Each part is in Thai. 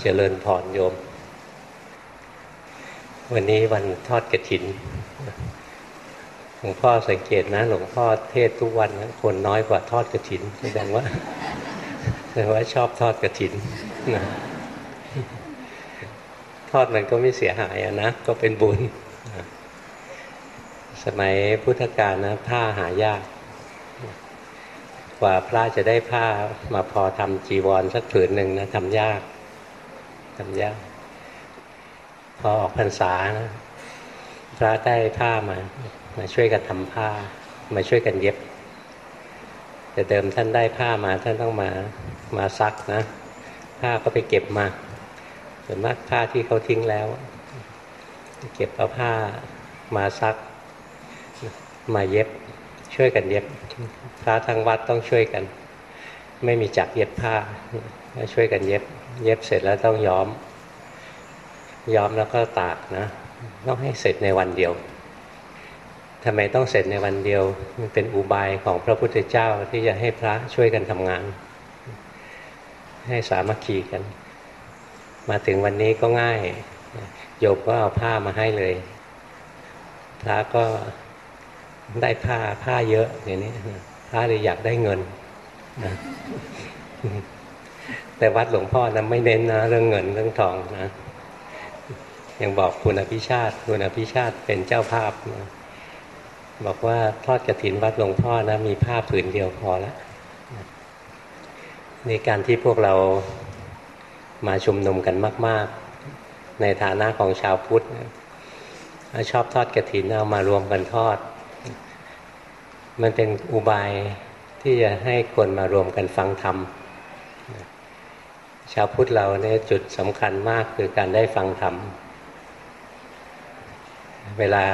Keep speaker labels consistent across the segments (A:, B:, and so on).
A: เจริญพรโยม วันนี้วันทอดกระถิน หลวงพ่อสังเกตนะ หลวงพ่อเทศทุกวันนะคนน้อยกว่าทอดกระถินแสดงว่าแสดงว่าชอบทอดกระถินนะทอดมันก็ไม่เสียหายนะ ก็เป็นบุญ สมัยพุทธกาลนะผ้าหายาก กว่าพระจะได้ผ้ามาพอทำจีวรสักผืนหนึ่งนะทำยาก ทำยากพอออกพรรษานะพระได้ผ้ามา มาช่วยกันทำผ้า มาช่วยกันเย็บ แต่เดิมท่านได้ผ้ามาท่านต้องมามาซักนะ ผ้าก็ไปเก็บมาส่วนมากผ้าที่เขาทิ้งแล้ว เก็บเอาผ้ามาซัก มาเย็บ ช่วยกันเย็บ พระทั้งวัดต้องช่วยกัน ไม่มีจักเย็บผ้าช่วยกันเย็บ เย็บเสร็จแล้วต้องย้อม ย้อมแล้วก็ตากนะต้องให้เสร็จในวันเดียวทำไมต้องเสร็จในวันเดียว มันเป็นอุบายของพระพุทธเจ้าที่จะให้พระช่วยกันทำงาน ให้สามัคคีกัน มาถึงวันนี้ก็ง่าย โยมก็เอาผ้ามาให้เลย พระก็ได้ผ้าผ้าเยอะอย่างนี้พระเลยอยากได้เงินนะ แต่วัดหลวงพ่อนะไม่เน้นนะเรื่องเงินเรื่องทองนะยังบอกคุณอภิชาติคุณอภิชาติเป็นเจ้าภาพนะบอกว่าทอดกระถินวัดหลวงพ่อนะมีผ้าผืนเดียวพอแล้วในการที่พวกเรามาชุมนุมกันมาก ๆ ในฐานะของชาวพุทธชอบทอดกระถินเอามารวมกันทอด มันเป็นอุบายที่จะให้คนมารวมกันฟังธรรม ชาวพุทธเราเนี่ยจุดสำคัญมากคือการได้ฟังธรรม เวลา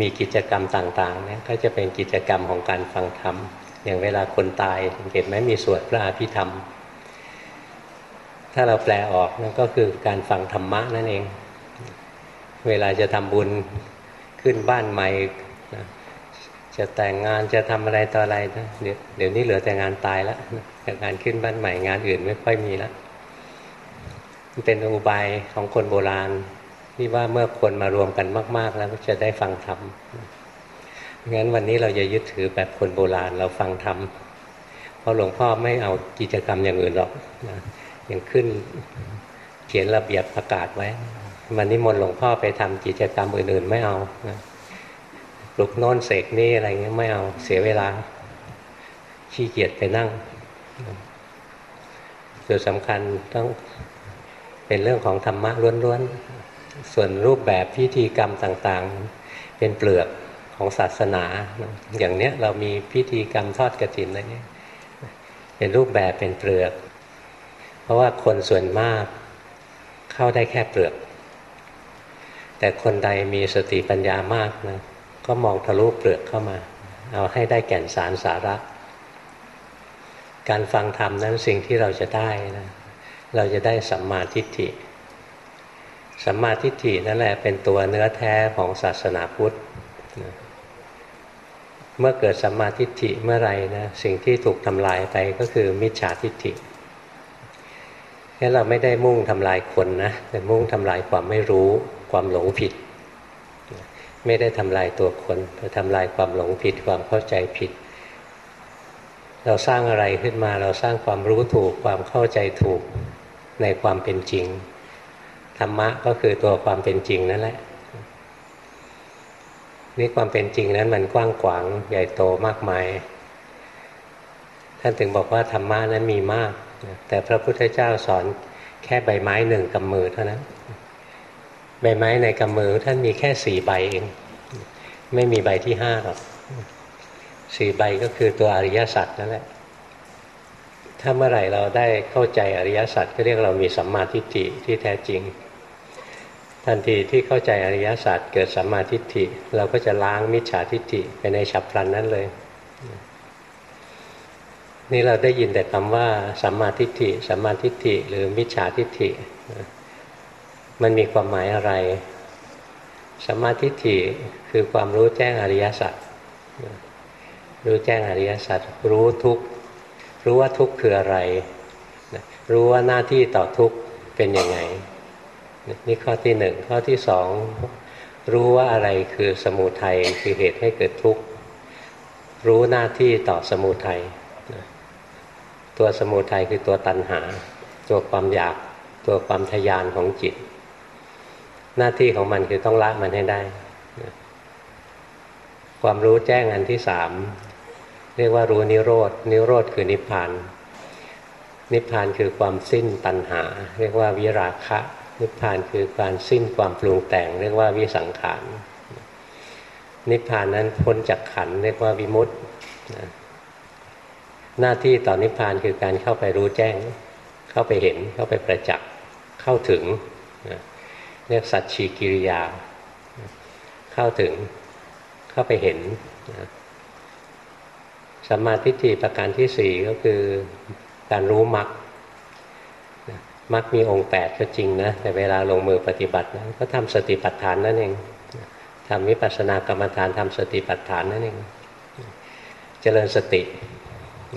A: มีกิจกรรมต่างๆเนี่ยก็จะเป็นกิจกรรมของการฟังธรรม อย่างเวลาคนตายสังเกตไหมมีสวดพระอภิธรรม ถ้าเราแปลออกนั่นก็คือการฟังธรรมะนั่นเอง เวลาจะทำบุญขึ้นบ้านใหม่ จะแต่งงานจะทำอะไรต่ออะไรนะเดี๋ยวเดี๋ยวนี้เหลือแต่งานตายแล้วงานขึ้นบ้านใหม่งานอื่นไม่ค่อยมีแล้วมันเป็นอุบายของคนโบราณที่ว่าเมื่อคนมารวมกันมาก ๆ แล้วจะได้ฟังธรรมงั้นวันนี้เราจะยึดถือแบบคนโบราณเราฟังธรรมเพราะหลวงพ่อไม่เอากิจกรรมอย่างอื่นหรอกนะยังขึ้นเขียนระเบียบประกาศไว้ วันนี้มนหลวงพ่อไปทำกิจกรรมอื่น ๆ ไม่เอานะ ปลุกโน้นเสกนี่อะไรเงี้ยไม่เอาเสียเวลา ขี้เกียจไปนั่งจุดสำคัญต้องเป็นเรื่องของธรรมะล้วนๆ ส่วนรูปแบบพิธีกรรมต่างๆ เป็นเปลือกของศาสนา อย่างเนี้ยเรามีพิธีกรรมทอดกระถินอะไรเนี้ยเป็นรูปแบบเป็นเปลือก เพราะว่าคนส่วนมากเข้าได้แค่เปลือก แต่คนใดมีสติปัญญามากนะ ก็มองทะลุเปลือกเข้ามา เอาให้ได้แก่นสารสาระ การฟังธรรมนั้นสิ่งที่เราจะได้นะเราจะได้สัมมาทิฏฐิสัมมาทิฏฐินั่นแหละเป็นตัวเนื้อแท้ของศาสนาพุทธ เมื่อเกิดสัมมาทิฏฐิเมื่อไรนะสิ่งที่ถูกทำลายไปก็คือมิจฉาทิฏฐิงั้นเราไม่ได้มุ่งทำลายคนนะแต่มุ่งทำลายความไม่รู้ความหลงผิด ไม่ได้ทำลายตัวคนแต่ทำลายความหลงผิดความเข้าใจผิด เราสร้างอะไรขึ้นมาเราสร้างความรู้ถูกความเข้าใจถูกในความเป็นจริง ธรรมะก็คือตัวความเป็นจริงนั่นแหละนี่ความเป็นจริงนั้นมันกว้างขวางใหญ่โตมากมาย ท่านถึงบอกว่าธรรมะนั้นมีมาก แต่พระพุทธเจ้าสอนแค่ใบไม้หนึ่งกำมือเท่านั้น ใบไม้ในกำมือท่านมีแค่สี่ใบเอง ไม่มีใบที่ห้าหรอกสี่ใบก็คือตัวอริยสัจนั่นแหละ ถ้าเมื่อไหร่เราได้เข้าใจอริยสัจก็เรียกเรามีสัมมาทิฏฐิที่แท้จริง ทันทีที่เข้าใจอริยสัจเกิดสัมมาทิฏฐิ เราก็จะล้างมิจฉาทิฏฐิไปในฉับพลันนั้นเลย นี่เราได้ยินแต่คำว่าสัมมาทิฏฐิสัมมาทิฏฐิหรือมิจฉาทิฏฐิ มันมีความหมายอะไรสมาธิฏฐิคือความรู้แจ้งอริยสัจรู้แจ้งอริยสัจรู้ทุกรู้ว่าทุกคืออะไร รู้ว่าหน้าที่ต่อทุกเป็นยังไง นี่ข้อที่หนึ่งข้อที่สองรู้ว่าอะไรคือสมุทัยคือเหตุให้เกิดทุกข์รู้หน้าที่ต่อสมุทัยตัวสมุทัยคือตัวตัณหา ตัวความอยากตัวความทยานของจิต หน้าที่ของมันคือต้องละมันให้ได้ ความรู้แจ้งอันที่สามเรียกว่ารู้นิโรดนิโรธคือนิพพาน นิพพานคือความสิ้นตัณหา เรียกว่าวิราคะ นิพพานคือการสิ้นความปรุงแต่ง เรียกว่าวิสังขาร นิพพานนั้นพ้นจากขันเรียกว่าวิมุตติหน้าที่ต่อนิพพานคือการเข้าไปรู้แจ้ง เข้าไปเห็นเข้าไปประจักษ์เข้าถึง เรียกสัจฉีกิริยา เข้าถึงเข้าไปเห็นสัมมาทิฏฐิประการที่สี่ก็คือการรู้มรรคมรรคมีองค์แปดก็จริงนะแต่เวลาลงมือปฏิบัตินะก็ทำสติปัฏฐานนั่นเองทำวิปัสสนากรรมฐานทำสติปัฏฐานนั่นเองเจริญสติ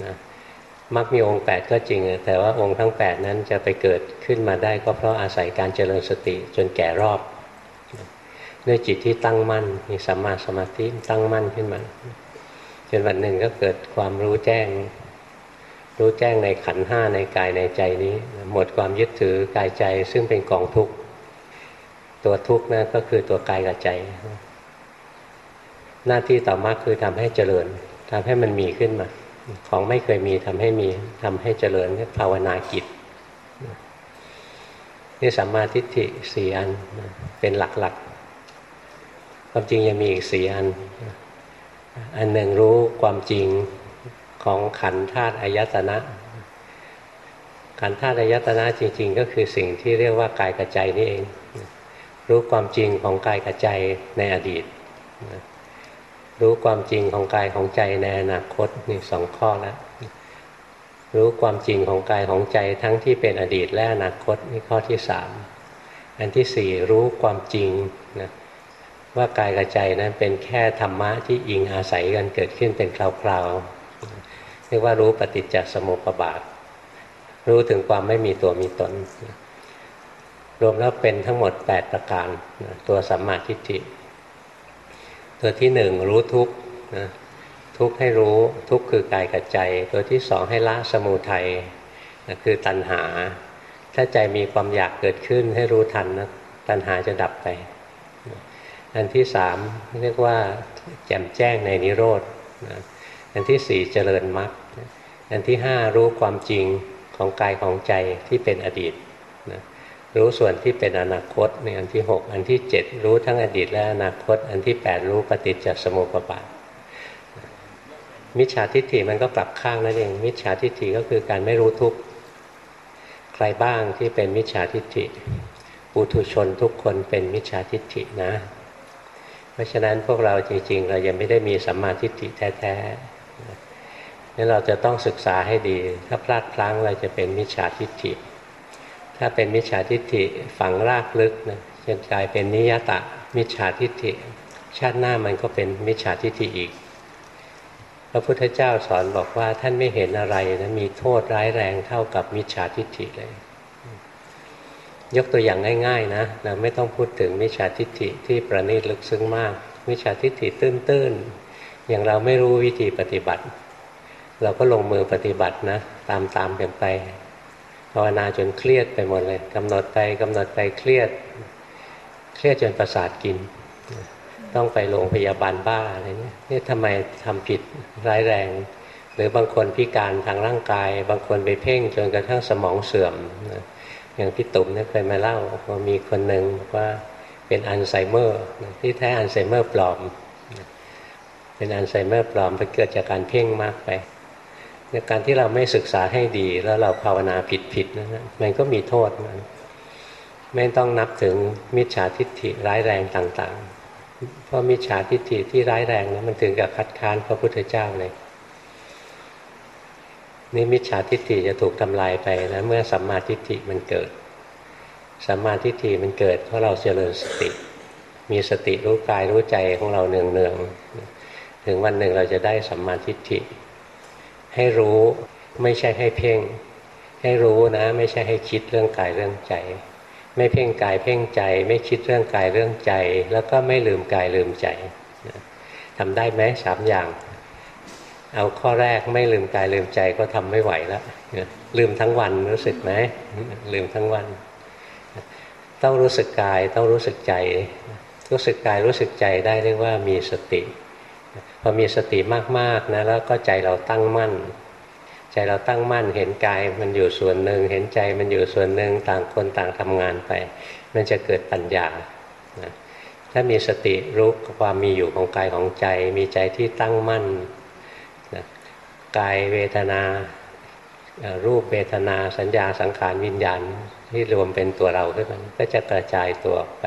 A: นะ มักมีองค์แปดก็จริง แต่ว่าองค์ทั้งแปดนั้นจะไปเกิดขึ้นมาได้ก็เพราะอาศัยการเจริญสติจนแก่รอบ ด้วยจิตที่ตั้งมั่น มีสัมมาสมาธิตั้งมั่นขึ้นมา จนวันหนึ่งก็เกิดความรู้แจ้ง รู้แจ้งในขันห้าในกายในใจนี้ หมดความยึดถือกายใจซึ่งเป็นกองทุกข์ ตัวทุกข์นั่นก็คือตัวกายกับใจ หน้าที่ต่อมาคือทำให้เจริญทำให้มันมีขึ้นมา ของไม่เคยมีทำให้มีทำให้เจริญภาวนากิจนี่สัมมาทิฏฐิสี่อันเป็นหลักๆ ความจริงยังมีอีกสี่อัน อันหนึ่งรู้ความจริงของขันธาตุอายตนะ ขันธาตุอายตนะจริง ๆ ก็คือสิ่งที่เรียกว่ากายกระใจนี่เอง รู้ความจริงของกายกระใจในอดีต รู้ความจริงของกายของใจในอนาคตนี่สองข้อแล้วรู้ความจริงของกายของใจทั้งที่เป็นอดีตและอนาคตนี่ข้อที่สามอันที่สี่รู้ความจริงนะว่ากายกับใจนั้นเป็นแค่ธรรมะที่อิงอาศัยกันเกิดขึ้นเป็นคราวๆเรียกว่ารู้ปฏิจจสมุปบาท รู้ถึงความไม่มีตัวมีตน รวมแล้วเป็นทั้งหมด 8 ประการตัวสัมมาทิฏฐิ ตัวที่หนึ่งรู้ทุกข์ทุกให้รู้ทุกคือกายกับใจ ตัวที่สองให้ละสมุทัยคือตัณหา ถ้าใจมีความอยากเกิดขึ้นให้รู้ทันนะตัณหาจะดับไป อันที่สามเรียกว่าแจ่มแจ้งในนิโรธอันที่สี่เจริญมรรคอันที่ห้ารู้ความจริงของกายของใจที่เป็นอดีต รู้ส่วนที่เป็นอนาคตในอันที่หกอันที่เจ็ดรู้ทั้งอดีตและอนาคต อันที่แปดรู้ปฏิจจสมุปบาทมิจฉาทิฏฐิมันก็กลับข้างนั่นเอง มิจฉาทิฏฐิก็คือการไม่รู้ทุกใครบ้างที่เป็นมิจฉาทิฏฐิปุถุชนทุกคนเป็นมิจฉาทิฏฐินะ เพราะฉะนั้นพวกเราจริงๆ เรายังไม่ได้มีสัมมาทิฏฐิแท้ๆนั้นเราจะต้องศึกษาให้ดี ถ้าพลาดพลั้งเราจะเป็นมิจฉาทิฏฐิ ถ้าเป็นมิจฉาทิฏฐิฝังรากลึกนะจนกลายเป็นนิยตะมิจฉาทิฏฐิ ชาติหน้ามันก็เป็นมิจฉาทิฏฐิอีก พระพุทธเจ้าสอนบอกว่าท่านไม่เห็นอะไรนะมีโทษร้ายแรงเท่ากับมิจฉาทิฏฐิเลย ยกตัวอย่างง่าย ๆ นะเราไม่ต้องพูดถึงมิจฉาทิฏฐิที่ประณีตลึกซึ้งมาก มิจฉาทิฏฐิตื้นๆอย่างเราไม่รู้วิธีปฏิบัติ เราก็ลงมือปฏิบัตินะ ตามๆกันไป ภาวนาจนเครียดไปหมดเลยกำหนดไปกำหนดไปเครียด เครียดจนประสาทกิน ต้องไปโรงพยาบาลบ้าอะไรเนี่ยนี่ทำไมทำผิดร้ายแรง หรือบางคนพิการทางร่างกาย บางคนไปเพ่งจนกระทั่งสมองเสื่อมอย่างพี่ตุ๋มเนี่ยเคยมาเล่าว่ามีคนหนึ่งว่าเป็นอัลไซเมอร์ที่แท้อัลไซเมอร์ปลอม เป็นอัลไซเมอร์ปลอมไปเกิดจากการเพ่งมากไป การที่เราไม่ศึกษาให้ดีแล้วเราภาวนาผิดผิดนะมันก็มีโทษมันไม่ต้องนับถึงมิจฉาทิฏฐิร้ายแรงต่างๆ เพราะมิจฉาทิฏฐิที่ร้ายแรงนะมันถึงกับคัดค้านพระพุทธเจ้าเลยนี่มิจฉาทิฏฐิจะถูกทำลายไปนะเมื่อสัมมาทิฏฐิมันเกิดสัมมาทิฏฐิมันเกิดเพราะเราเจริญสติ มีสติรู้กายรู้ใจของเราเนืองเนืองถึงวันหนึ่งเราจะได้สัมมาทิฏฐิ ให้รู้ไม่ใช่ให้เพ่ง ให้รู้นะ ไม่ใช่ให้คิดเรื่องกายเรื่องใจ ไม่เพ่งกายเพ่งใจ ไม่คิดเรื่องกายเรื่องใจ แล้วก็ไม่ลืมกายลืมใจทำได้ไหมสามอย่าง เอาข้อแรกไม่ลืมกายลืมใจก็ทำไม่ไหวแล้วลืมทั้งวันรู้สึกไหมลืมทั้งวัน ต้องรู้สึกกายต้องรู้สึกใจ รู้สึกกายรู้สึกใจได้เรียกว่ามีสติ พอมีสติมากๆนะแล้วก็ใจเราตั้งมั่น ใจเราตั้งมั่น เห็นกายมันอยู่ส่วนหนึ่ง เห็นใจมันอยู่ส่วนหนึ่งต่างคนต่างทำงานไป มันจะเกิดปัญญานะถ้ามีสติรู้ความมีอยู่ของกายของใจ มีใจที่ตั้งมั่นนะกายเวทนารูปเวทนาสัญญาสังขารวิญญาณที่รวมเป็นตัวเราขึ้นมาก็จะกระจายตัวออกไป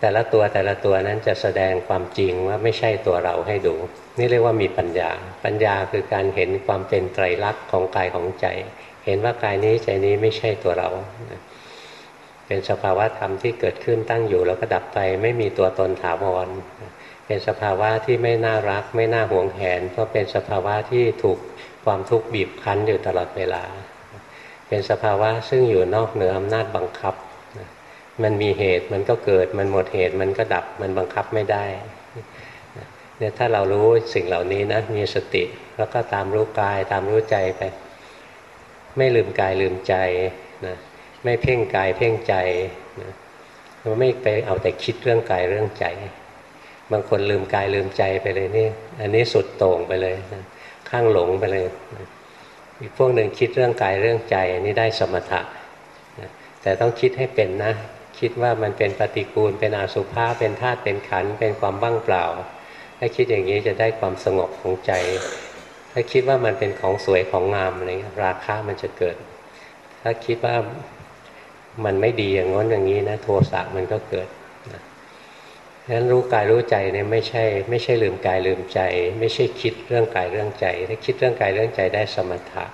A: แต่ละตัวแต่ละตัวนั้นจะแสดงความจริงว่าไม่ใช่ตัวเราให้ดู นี่เรียกว่ามีปัญญา ปัญญาคือการเห็นความเป็นไตรลักษณ์ของกายของใจ เห็นว่ากายนี้ใจนี้ไม่ใช่ตัวเรา เป็นสภาวะธรรมที่เกิดขึ้นตั้งอยู่แล้วก็ดับไป ไม่มีตัวตนถาวร เป็นสภาวะที่ไม่น่ารัก ไม่น่าหวงแหน เพราะเป็นสภาวะที่ถูกความทุกข์บีบคั้นอยู่ตลอดเวลา เป็นสภาวะซึ่งอยู่นอกเหนืออำนาจบังคับ มันมีเหตุมันก็เกิด มันหมดเหตุมันก็ดับ มันบังคับไม่ได้เนี่ยถ้าเรารู้สิ่งเหล่านี้นะมีสติ แล้วก็ตามรู้กายตามรู้ใจไป ไม่ลืมกายลืมใจนะไม่เพ่งกายเพ่งใจนะไม่ไปเอาแต่คิดเรื่องกายเรื่องใจ บางคนลืมกายลืมใจไปเลยนี่ อันนี้สุดโต่งไปเลยนะข้างหลงไปเลยอีกพวกหนึ่งคิดเรื่องกายเรื่องใจอันนี้ได้สมถะแต่ต้องคิดให้เป็นนะ คิดว่ามันเป็นปฏิกูล เป็นอสุภาเป็นธาตุเป็นขันเป็นความบ้างเปล่า ถ้าคิดอย่างนี้จะได้ความสงบของใจ ถ้าคิดว่ามันเป็นของสวยของงามอะไรเงี้ยราคามันจะเกิด ถ้าคิดว่ามันไม่ดีอย่างง้นอย่างนี้นะโทสะมันก็เกิดนะนั้นรู้กายรู้ใจเนี่ยไม่ใช่ ไม่ใช่ลืมกายลืมใจ ไม่ใช่คิดเรื่องกายเรื่องใจ ถ้าคิดเรื่องกายเรื่องใจได้สมถะ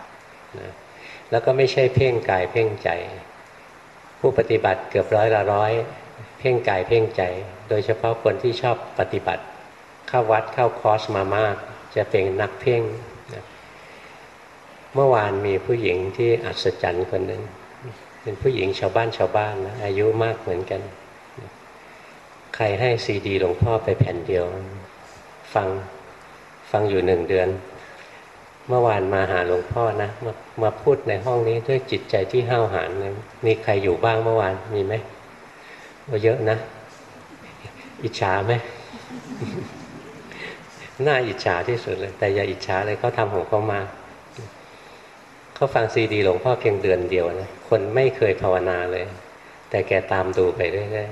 A: นะแล้วก็ไม่ใช่เพ่งกายเพ่งใจ ผู้ปฏิบัติเกือบร้อยละร้อย เพ่งกายเพ่งใจ โดยเฉพาะคนที่ชอบปฏิบัติ เข้าวัดเข้าคอร์สมามาก จะเป็นนักเพ่งเมื่อวานมีผู้หญิงที่อัศจรรย์คนหนึ่งเป็นผู้หญิงชาวบ้านชาวบ้านนะอายุมากเหมือนกัน ใครให้ซีดีหลวงพ่อไปแผ่นเดียว ฟังฟังอยู่หนึ่งเดือน เมื่อวานมาหาหลวงพ่อนะมามาพูดในห้องนี้ด้วยจิตใจที่ห้าวหาญมีใครอยู่บ้างเมื่อวานมีไหมเยอะนะ อิจฉาไหมน่าอิจฉาที่สุดเลย แต่อย่าอิจฉาเลยเขาทำของเขามาเขาฟังซีดีหลวงพ่อเพียงเดือนเดียวนะคนไม่เคยภาวนาเลย แต่แกตามดูไปเรื่อย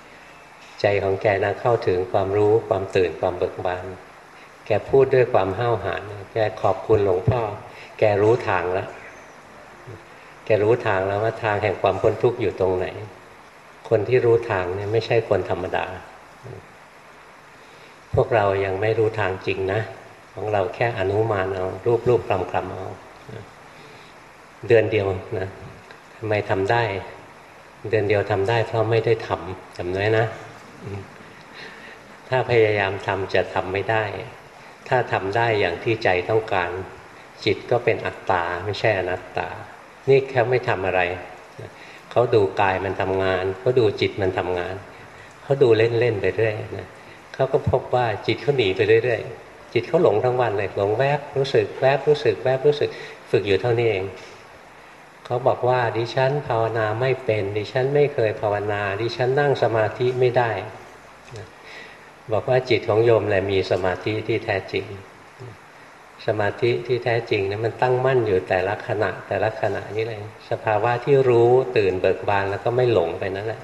A: ๆใจของแกนะเข้าถึงความรู้ความตื่นความเบิกบาน แกพูดด้วยความห้าวหาญ แกขอบคุณหลวงพ่อ แกรู้ทางแล้ว แกรู้ทางแล้วว่าทางแห่งความพ้นทุกข์อยู่ตรงไหน คนที่รู้ทางเนี่ยไม่ใช่คนธรรมดา พวกเรายังไม่รู้ทางจริงนะ ของเราแค่อนุมานเอา รูปรูปกลำกลำเอา เดือนเดียวนะทำไมทำได้ เดือนเดียวทำได้เพราะไม่ได้ทำจำไว้นะ ถ้าพยายามทำจะทำไม่ได้ ถ้าทำได้อย่างที่ใจต้องการ จิตก็เป็นอัตตาไม่ใช่อนัตตา นี่แค่ไม่ทำอะไร เขาดูกายมันทำงานเขาดูจิตมันทำงาน เขาดูเล่นๆไปเรื่อยนะเขาก็พบว่าจิตเขาหนีไปเรื่อยๆ จิตเขาหลงทั้งวันเลยหลงแวบรู้สึกแวบรู้สึกแวบรู้สึกฝึกอยู่เท่านี้เองเขาบอกว่าดิฉันภาวนาไม่เป็น ดิฉันไม่เคยภาวนา ดิฉันนั่งสมาธิไม่ได้ บอกว่าจิตของโยมแหละมีสมาธิที่แท้จริง สมาธิที่แท้จริงนะมันตั้งมั่นอยู่แต่ละขณะ แต่ละขณะนี้เลยสภาวะที่รู้ตื่นเบิกบานแล้วก็ไม่หลงไปนั่นแหละ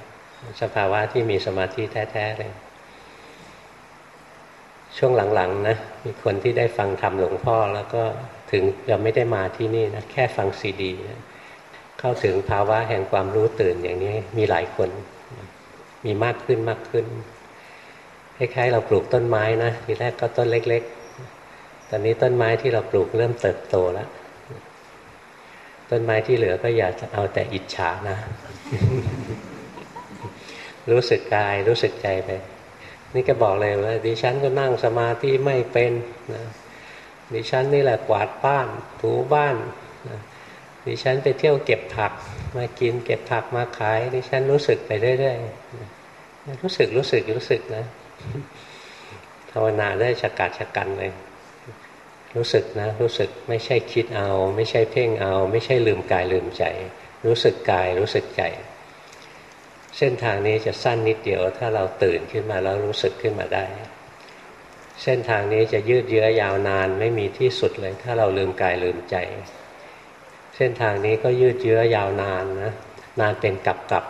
A: สภาวะที่มีสมาธิแท้ๆเลยช่วงหลังๆนะมีคนที่ได้ฟังธรรมหลวงพ่อ แล้วก็ถึงยังไม่ได้มาที่นี่นะแค่ฟังซีดีนะเข้าถึงภาวะแห่งความรู้ตื่นอย่างนี้มีหลายคน มีมากขึ้นมากขึ้น ล้ายๆเราปลูกต้นไม้นะทีแรกก็ต้นเล็ก ๆ ตอนนี้ต้นไม้ที่เราปลูกเริ่มเติบโตแล้ว ต้นไม้ที่เหลือก็อยากจะเอาแต่อิจฉานะ รู้สึกกายรู้สึกใจไป นี่ก็บอกเลยว่าดิฉันก็นั่งสมาธิไม่เป็นนะดิฉันนี่แหละกวาดบ้านถูบ้านนะดิฉันไปเที่ยวเก็บผักมากินเก็บผักมาขายดิฉันรู้สึกไปเรื่อยๆรู้สึกรู้สึกรู้สึกนะ ภาวนาได้ฉกัดฉกันเลย รู้สึกนะ รู้สึกไม่ใช่คิดเอา ไม่ใช่เพ่งเอา ไม่ใช่ลืมกายลืมใจ รู้สึกกายรู้สึกใจเส้นทางนี้จะสั้นนิดเดียว ถ้าเราตื่นขึ้นมาแล้วรู้สึกขึ้นมาได้ เส้นทางนี้จะยืดเยื้อยาวนานไม่มีที่สุดเลย ถ้าเราลืมกายลืมใจ เส้นทางนี้ก็ยืดเยื้อยาวนานนะนานเป็นกับกับ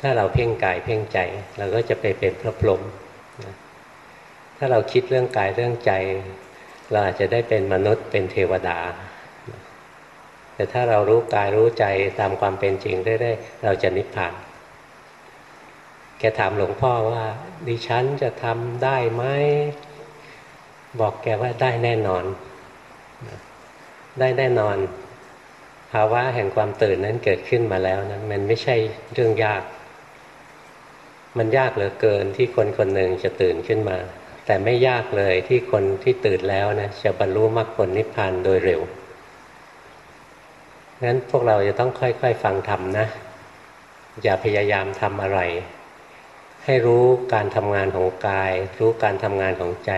A: ถ้าเราเพ่งกายเพ่งใจ เราก็จะไปเป็นพระพรหม ถ้าเราคิดเรื่องกายเรื่องใจ เราอาจจะได้เป็นมนุษย์เป็นเทวดา แต่ถ้าเรารู้กายรู้ใจตามความเป็นจริงเรื่อยๆเราจะนิพพาน แกถามหลวงพ่อว่า ดิฉันจะทำได้ไหมบอกแกว่าได้แน่นอน ได้แน่นอน ภาวะแห่งความตื่นนั้นเกิดขึ้นมาแล้วนะมันไม่ใช่เรื่องยาก มันยากเหลือเกินที่คนคนหนึ่งจะตื่นขึ้นมา แต่ไม่ยากเลยที่คนที่ตื่นแล้วนะจะบรรลุมรรคผลนิพพานโดยเร็วงั้นพวกเราจะต้องค่อยๆ ฟังธรรมนะ อย่าพยายามทำอะไร ให้รู้การทำงานของกาย รู้การทำงานของใจ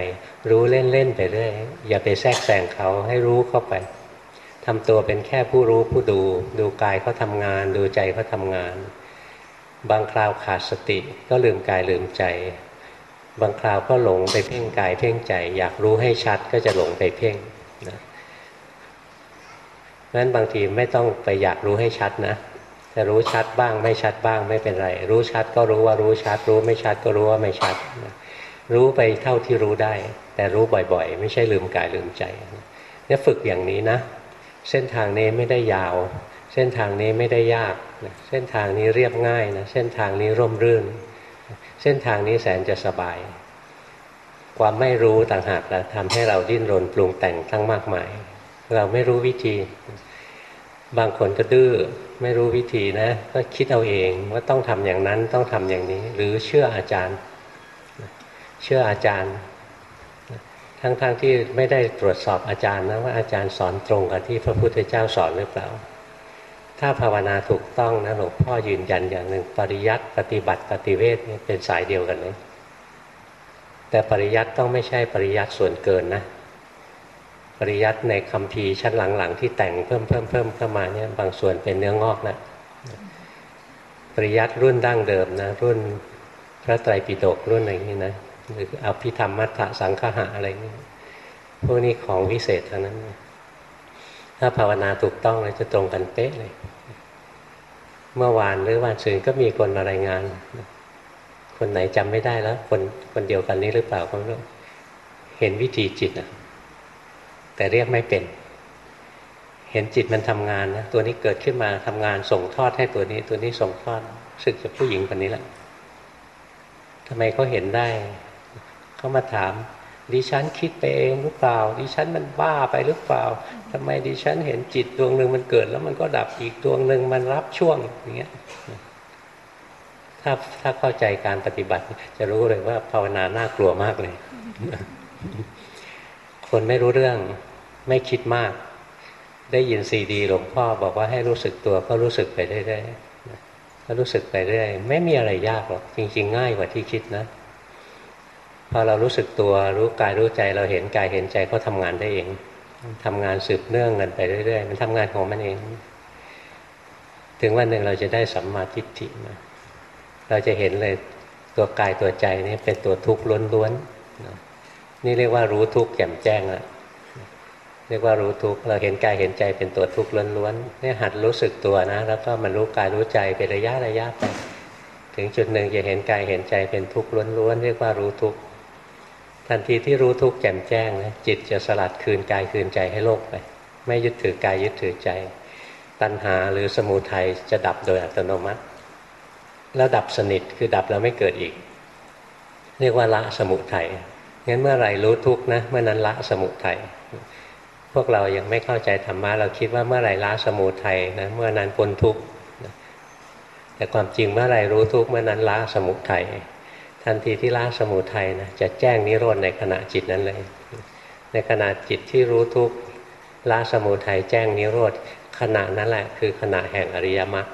A: รู้เล่นๆไปเรื่อยอย่าไปแทรกแซงเขาให้รู้เข้าไปทำตัวเป็นแค่ผู้รู้ผู้ดู ดูกายเขาทำงาน ดูใจเขาทำงาน บางคราวขาดสติก็ลืมกายลืมใจ บางคราวก็หลงไปเพ่งกายเพ่งใจ อยากรู้ให้ชัดก็จะหลงไปเพ่งนะนั้นบางทีไม่ต้องไปอยากรู้ให้ชัดนะแต่รู้ชัดบ้างไม่ชัดบ้างไม่เป็นไร รู้ชัดก็รู้ว่ารู้ชัด รู้ไม่ชัดก็รู้ว่าไม่ชัดนะรู้ไปเท่าที่รู้ได้ แต่รู้บ่อยๆ ไม่ใช่ลืมกายลืมใจเนี่ยฝึกอย่างนี้นะ เส้นทางนี้ไม่ได้ยาว เส้นทางนี้ไม่ได้ยาก เส้นทางนี้เรียบง่ายนะเส้นทางนี้ร่มรื่น เส้นทางนี้แสนจะสบาย ความไม่รู้ต่างหากแล้วทำให้เราดิ้นรนปรุงแต่งทั้งมากมาย เราไม่รู้วิธี บางคนก็ดื้อไม่รู้วิธีนะ ก็คิดเอาเองว่าต้องทำอย่างนั้นต้องทำอย่างนี้ หรือเชื่ออาจารย์ เชื่ออาจารย์ ทั้งๆทที่ไม่ได้ตรวจสอบอาจารย์นะว่าอาจารย์สอนตรงกับที่พระพุทธเจ้าสอนหรือเปล่า ถ้าภาวนาถูกต้องนะหลวงพ่อยืนยันอย่างหนึ่ง ปริยัติปฏิบัติปฏิเวทนี่เป็นสายเดียวกันเลยแต่ปริยัติต้องไม่ใช่ปริยัติส่วนเกินนะปริยัติในคำพีชั้นหลังๆ ที่แต่งเพิ่มเพิ่มเพิ่มเข้ามาเนี่ยบางส่วนเป็นเนื้องอกนะปริยัติรุ่นดั้งเดิมนะรุ่นพระไตรปิฎกรุ่นอะไรนี้นะหรืออภิธรรมมัทธสังฆะอะไรนี่พวกนี้ของวิเศษทั้งนั้น ถ้าภาวนาถูกต้องเลยจะตรงกันเป๊ะเลย เมื่อวานหรือวันสื่นก็มีคนมารายงาน คนไหนจำไม่ได้แล้ว คนคนเดียวกันนี้หรือเปล่าก็ไม่รู้เห็นวิธีจิตนะแต่เรียกไม่เป็น เห็นจิตมันทำงานนะตัวนี้เกิดขึ้นมาทำงานส่งทอดให้ตัวนี้ ตัวนี้ส่งทอดสึกจะผู้หญิงคนนี้แหละทำไมเขาเห็นได้เขามาถามดิฉันคิดไปเองหรือเปล่าดิฉันมันบ้าไปหรือเปล่า ทำไมดิฉันเห็นจิตดวงหนึ่งมันเกิด แล้วมันก็ดับอีกดวงหนึ่งมันรับช่วงอย่างเงี้ยถ้าถ้าเข้าใจการปฏิบัติ จะรู้เลยว่าภาวนาน่ากลัวมากเลย คนไม่รู้เรื่องไม่คิดมาก ได้ยินซีดีหลวงพ่อบอกว่าให้รู้สึกตัวก็รู้สึกไปเรื่อยๆก็รู้สึกไปเรื่อยไม่มีอะไรยากหรอกจริง ๆ ง่ายกว่าที่คิดนะพอเรารู้สึกตัวรู้กายรู้ใจเราเห็นกายเห็นใจเขาทางานได้เอง ทำงานสืบเนื่องกันไปเรื่อยๆ มันทำงานของมันเอง ถึงวันหนึ่งเราจะได้สัมมาทิฏฐิมาเราจะเห็นเลยตัวกายตัวใจนี่เป็นตัวทุกข์ล้วนๆนี่เรียกว่ารู้ทุกข์แจ่มแจ้งแล้วเรียกว่ารู้ทุกข์เราเห็นกายเห็นใจเป็นตัวทุกข์ล้วนๆนี่หัดรู้สึกตัวนะ แล้วก็มันรู้กายรู้ใจเป็นระยะระยะไปถึงจุดหนึ่งจะเห็นกายเห็นใจเป็นทุกข์ล้วนๆเรียกว่ารู้ทุกข์ ทันทีที่รู้ทุกข์แจ่มแจ้งนะจิตจะสลัดคืนกายคืนใจให้โลกไป ไม่ยึดถือกายยึดถือใจ ตัณหาหรือสมุทัยจะดับโดยอัตโนมัติ แล้วดับสนิทคือดับแล้วไม่เกิดอีก เรียกว่าละสมุทัยงั้นเมื่อไหร่รู้ทุกข์นะเมื่อนั้นละสมุทัยพวกเรายังไม่เข้าใจธรรมะเราคิดว่าเมื่อไหร่ละสมุทัยนะเมื่อนั้นพ้นทุกข์แต่ความจริงเมื่อไหร่รู้ทุกข์เมื่อนั้นละสมุทัย ทันทีที่ละสมุทัยนะจะแจ้งนิโรธในขณะจิตนั้นเลย ในขณะจิตที่รู้ทุกข์ละสมุทัยแจ้งนิโรธขณะนั้นแหละ คือขณะแห่งอริยมรรค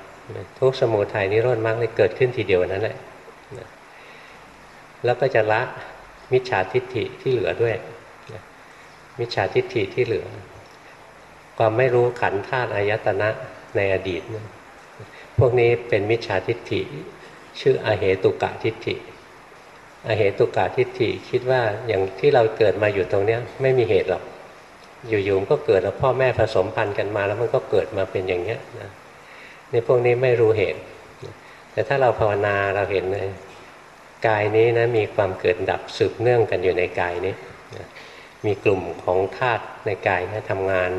A: ทุกสมุทัยนิโรธมรรคเลยเกิดขึ้นทีเดียวนั้นแหละแล้วก็จะละมิจฉาทิฏฐิที่เหลือด้วย มิจฉาทิฏฐิที่เหลือ ความไม่รู้ขันธาตุอายตนะในอดีต พวกนี้เป็นมิจฉาทิฏฐิ ชื่ออเหตุกะทิฏฐิ อเหตุกะทิฏฐิคิดว่าอย่างที่เราเกิดมาอยู่ตรงเนี้ยไม่มีเหตุหรอก อยู่ๆก็เกิดแล้วพ่อแม่ผสมพันธุ์กันมา แล้วมันก็เกิดมาเป็นอย่างเนี้ยนะนี่พวกนี้ไม่รู้เหตุ แต่ถ้าเราภาวนาเราเห็นเลยกายนี้นะมีความเกิดดับสืบเนื่องกันอยู่ในกายนี้มีกลุ่มของธาตุในกายนะทำงาน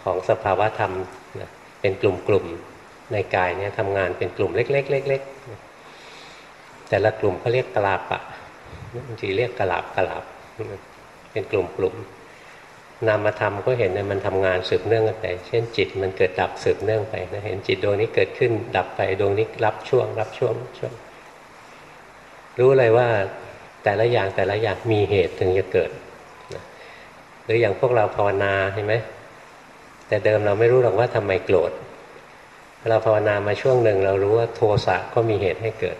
A: ของสภาวะธรรมนะเป็นกลุ่มๆในกายเนี่ยทำงานเป็นกลุ่มเล็กๆเล็กๆ แต่ละกลุ่มเขาเรียกกลาบอะบางทีเรียกกลาบกลาบเป็นกลุ่มๆนามธรรมก็เห็นเนี่ยมันทำงานสืบเนื่องกันไป เช่นจิตมันเกิดดับสืบเนื่องไปนะเห็นจิตดวงนี้เกิดขึ้น ดับไปดวงนี้รับช่วง รับช่วงช่วง รู้เลยว่าแต่ละอย่างแต่ละอย่างมีเหตุถึงจะเกิดหรืออย่างพวกเราภาวนาเห็นไหมแต่เดิมเราไม่รู้หรอกว่าทำไมโกรธเราภาวนามาช่วงหนึ่งเรารู้ว่าโทสะก็มีเหตุให้เกิด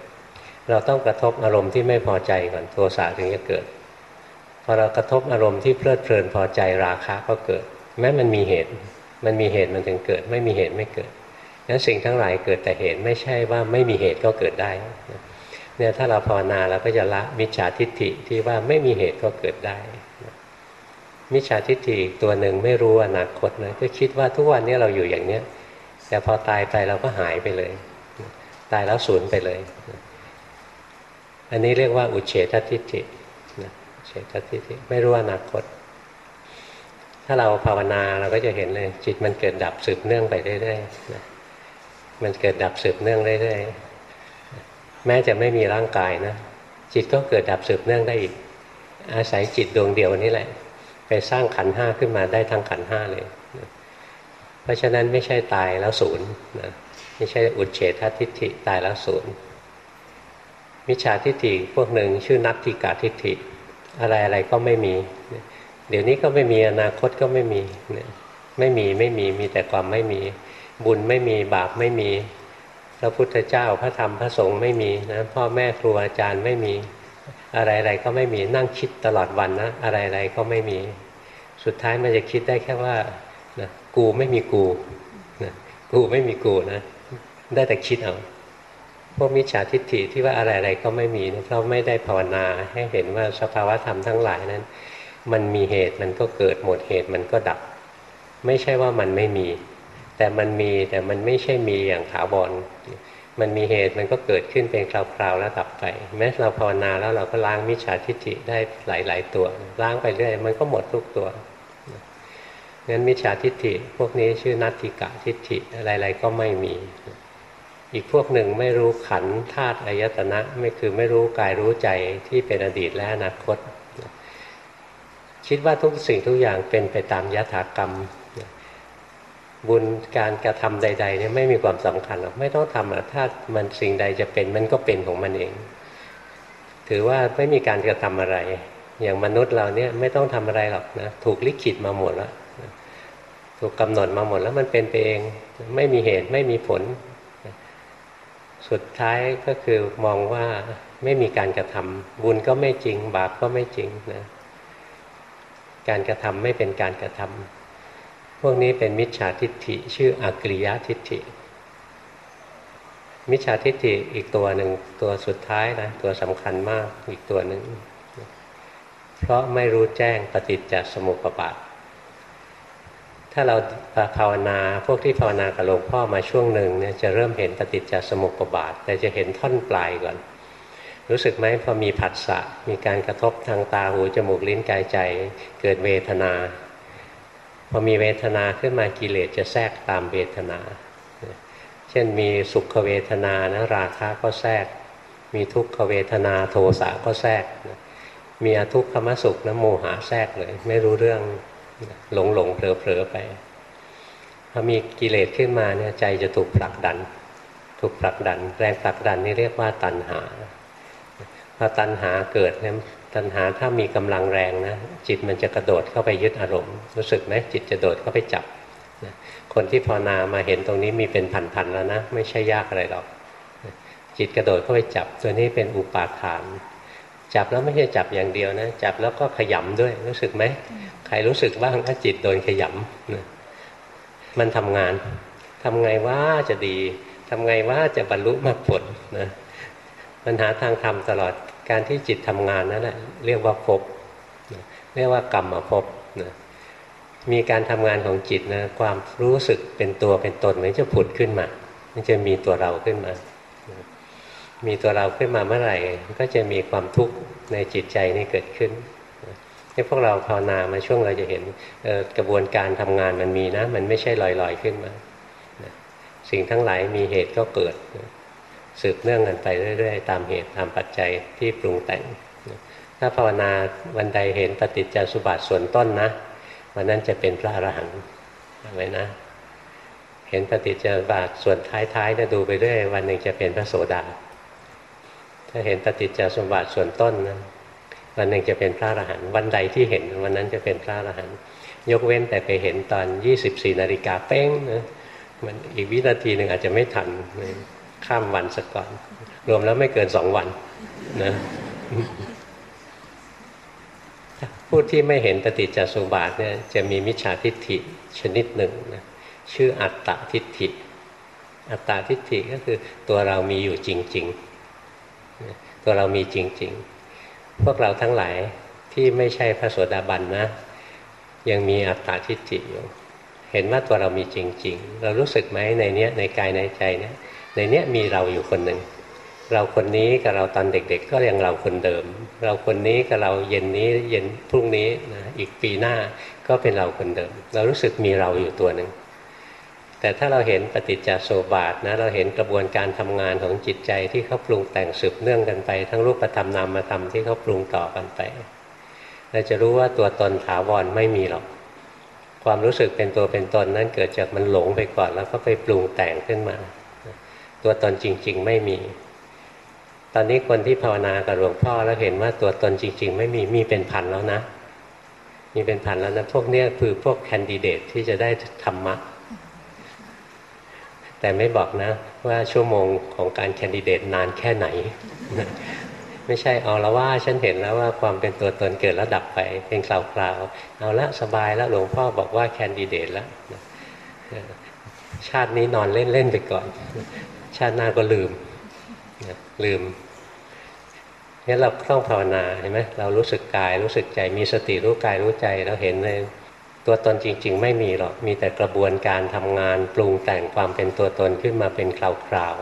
A: เราต้องกระทบอารมณ์ที่ไม่พอใจก่อนโทสะถึงจะเกิด พอเรากระทบอารมณ์ที่เพลิดเพลินพอใจราคะก็เกิด แม้มันมีเหตุ มันมีเหตุมันถึงเกิด ไม่มีเหตุไม่เกิดนั้นสิ่งทั้งหลายเกิดแต่เหตุไม่ใช่ว่าไม่มีเหตุก็เกิดได้เนี่ยถ้าเราภาวนาเราก็จะละมิจฉาทิฏฐิที่ว่าไม่มีเหตุก็เกิดได้ มิจฉาทิฏฐิตัวหนึ่งไม่รู้อนาคตนะก็คิดว่าทุกวันนี้เราอยู่อย่างเนี้ยแต่พอตายไปเราก็หายไปเลย ตายแล้วสูญไปเลย อันนี้เรียกว่าอุเฉททิฏฐิเฉททิฏฐิไม่รู้อนาคต ถ้าเราภาวนาเราก็จะเห็นเลยจิตมันเกิดดับสืบเนื่องไปเรื่อยๆมันเกิดดับสืบเนื่องเรื่อยๆแม้จะไม่มีร่างกายนะจิตก็เกิดดับสืบเนื่องได้อีก อาศัยจิตดวงเดียวนี้แหละ ไปสร้างขันห้าขึ้นมาได้ทั้งขันห้าเลยเพราะฉะนั้นไม่ใช่ตายแล้วศูนย์นะไม่ใช่อุดเฉททิฏฐิตายแล้วศูนย์ มิจฉาทิฏฐิพวกหนึ่งชื่อนัตถิกาทิฏฐิ อะไรอะไรก็ไม่มี เดี๋ยวนี้ก็ไม่มีอนาคตก็ไม่มีไม่มีไม่มีมีแต่ความไม่มี บุญไม่มีบาปไม่มีพระพุทธเจ้าพระธรรมพระสงฆ์ไม่มีนะพ่อแม่ครูอาจารย์ไม่มี อะไรๆก็ไม่มีนั่งคิดตลอดวันนะ อะไรๆก็ไม่มี สุดท้ายมันจะคิดได้แค่ว่านะกูไม่มีกูนะกูไม่มีกูนะ ได้แต่คิดเอา พวกมิจฉาทิฏฐิที่ว่าอะไรๆก็ไม่มีเพราะไม่ได้ภาวนาให้เห็นว่าสภาวะธรรมทั้งหลายนั้น มันมีเหตุมันก็เกิดหมดเหตุมันก็ดับ ไม่ใช่ว่ามันไม่มี แต่มันมีแต่มันไม่ใช่มีอย่างถาวรมันมีเหตุมันก็เกิดขึ้นเป็นคราวๆแล้วดับไป แม้เราภาวนาแล้วเราก็ล้างมิจฉาทิฏฐิได้หลาย ๆ ตัว ล้างไปเรื่อยมันก็หมดทุกตัวงั้นมิจฉาทิฏฐิพวกนี้ชื่อนัตติกะทิฏฐิอะไรๆก็ไม่มี อีกพวกหนึ่งไม่รู้ขันธาตุอายตนะไม่คือไม่รู้กายรู้ใจที่เป็นอดีตและอนาคต คิดว่าทุกสิ่งทุกอย่างเป็นไปตามยถากรรม บุญการกระทำใดๆเนี่ยไม่มีความสำคัญหรอกไม่ต้องทำอะถ้ามันสิ่งใดจะเป็นมันก็เป็นของมันเอง ถือว่าไม่มีการกระทำอะไร อย่างมนุษย์เราเนี่ยไม่ต้องทำอะไรหรอกนะถูกลิขิตมาหมดแล้วถูกกำหนดมาหมดแล้วมันเป็นไปเอง ไม่มีเหตุไม่มีผล สุดท้ายก็คือมองว่าไม่มีการกระทำบุญก็ไม่จริง บาปก็ไม่จริงนะการกระทำไม่เป็นการกระทำพวกนี้เป็นมิจฉาทิฏฐิ ชื่ออกริยทิฏฐิ มิจฉาทิฏฐิอีกตัวหนึ่งตัวสุดท้ายนะตัวสำคัญมากอีกตัวหนึ่ง เพราะไม่รู้แจ้งปฏิจจสมุปบาท ถ้าเราภาวนาพวกที่ภาวนากับหลวงพ่อมาช่วงหนึ่งเนี่ยจะเริ่มเห็นปฏิจจสมุปบาท แต่จะเห็นท่อนปลายก่อน รู้สึกไหมพอมีผัสสะมีการกระทบทางตาหูจมูกลิ้นกายใจ เกิดเวทนา พอมีเวทนาขึ้นมากิเลสจะแทรกตามเวทนา เช่นมีสุขเวทนานะราคะก็แทรก มีทุกขเวทนาโทสะก็แทรก มีอทุกขมสุขนะโมหะแทรกเลย ไม่รู้เรื่อง หลงหลงเผลอเผลอไปพอมีกิเลสขึ้นมาเนี่ยใจจะถูกผลักดัน ถูกผลักดัน แรงผลักดันนี่เรียกว่าตัณหาพอตัณหาเกิดเนี่ยตัณหาถ้ามีกำลังแรงนะจิตมันจะกระโดดเข้าไปยึดอารมณ์รู้สึกไหมจิตจะโดดเข้าไปจับคนที่ภาวนามาเห็นตรงนี้มีเป็นพันๆแล้วนะไม่ใช่ยากอะไรหรอกจิตกระโดดเข้าไปจับ ตัวนี้เป็นอุปาทาน จับแล้วไม่ใช่จับอย่างเดียวนะ จับแล้วก็ขยำด้วยรู้สึกไหม ใครรู้สึกบ้างถ้าจิตโดนขยำนะมันทำงานทำไงว่าจะดีทำไงว่าจะบรรลุมรรคผลนะมันหาทางทำตลอดการที่จิตทำงานนั่นแหละเรียกว่าภพเรียกว่ากรรมภพนะมีการทำงานของจิตนะความรู้สึกเป็นตัวเป็นตนมันจะผุดขึ้นมา มันจะมีตัวเราขึ้นมา มีตัวเราขึ้นมาเมื่อไหร่ก็จะมีความทุกข์ในจิตใจนี่เกิดขึ้น ที่พวกเราภาวนามาช่วงเราจะเห็นกระบวนการทำงานมันมีนะ มันไม่ใช่ลอยๆขึ้นมาสิ่งทั้งหลายมีเหตุก็เกิดสืบเนื่องกันไปเรื่อยๆ ตามเหตุตามปัจจัยที่ปรุงแต่ง ถ้าภาวนาวันใดเห็นปฏิจจสุบาทส่วนต้นนะวันนั้นจะเป็นพระอรหันต์ไว้นะ เห็นปฏิจจสุบาทส่วนท้ายๆนะดูไปเรื่อยวันหนึ่งจะเป็นพระโสดา ถ้าเห็นปฏิจจสมุปบาทส่วนต้นนะ วันหนึ่งจะเป็นพระอรหันต์วันใดที่เห็นวันนั้นจะเป็นพระอรหันต์ยกเว้นแต่ไปเห็นตอน 24นาฬิกาเป้งนะมันอีกวินาทีหนึ่งอาจจะไม่ทันข้ามวันสักก่อน รวมแล้วไม่เกินสองวันนะผู้ที่ไม่เห็นปฏิจจสุบาทเนี่ยจะมีมิจฉาทิฏฐิชนิดหนึ่งนะชื่ออัตตทิฏฐิ อัตตาทิฏฐิก็คือตัวเรามีอยู่จริง ๆ ตัวเรามีจริง ๆ พวกเราทั้งหลายที่ไม่ใช่พระโสดาบันนะ ยังมีอัตตาทิฏฐิอยู่ เห็นว่าตัวเรามีจริง ๆ เรารู้สึกไหมในเนี้ยในกายในใจเนี่ยในเนี้ยมีเราอยู่คนหนึ่งเราคนนี้กับเราตอนเด็กๆ ก็ยังเราคนเดิม เราคนนี้กับเราเย็นนี้เย็นพรุ่งนี้นะอีกปีหน้าก็เป็นเราคนเดิม เรารู้สึกมีเราอยู่ตัวหนึ่ง แต่ถ้าเราเห็นปฏิจจโสบาทนะเราเห็นกระบวนการทำงานของจิตใจที่เขาปรุงแต่งสืบเนื่องกันไป ทั้งรูปธรรมนามธรรมที่เขาปรุงต่อกันไปเราจะรู้ว่าตัวตนถาวรไม่มีหรอก ความรู้สึกเป็นตัวเป็นตนนั้นเกิดจากมันหลงไปก่อนแล้วก็ไปปรุงแต่งขึ้นมา ตัวตนจริง ๆ ไม่มี ตอนนี้คนที่ภาวนากับหลวงพ่อแล้วเห็นว่าตัวตนจริง ๆ ไม่มีมีเป็นพันแล้วนะ มีเป็นพันแล้วนะพวกนี้คือพวกแคนดิเดตที่จะได้ธรรมะ แต่ไม่บอกนะ ว่าชั่วโมงของการแคนดิเดตนานแค่ไหน ไม่ใช่เอาละว่าฉันเห็นแล้วว่าความเป็นตัวตนเกิดแล้วดับไปเป็นคราวๆเอาละสบายแล้วหลวงพ่อบอกว่าแคนดิเดตแล้วชาตินี้นอนเล่น ๆ ไปก่อน ชาติหน้าก็ลืมลืมงั้นเราต้องภาวนาเห็นไหมเรารู้สึกกายรู้สึกใจมีสติรู้กายรู้ใจเราเห็นเลย ตัวตนจริง ๆ ไม่มีหรอก มีแต่กระบวนการทำงานปรุงแต่งความเป็นตัวตนขึ้นมาเป็นคราว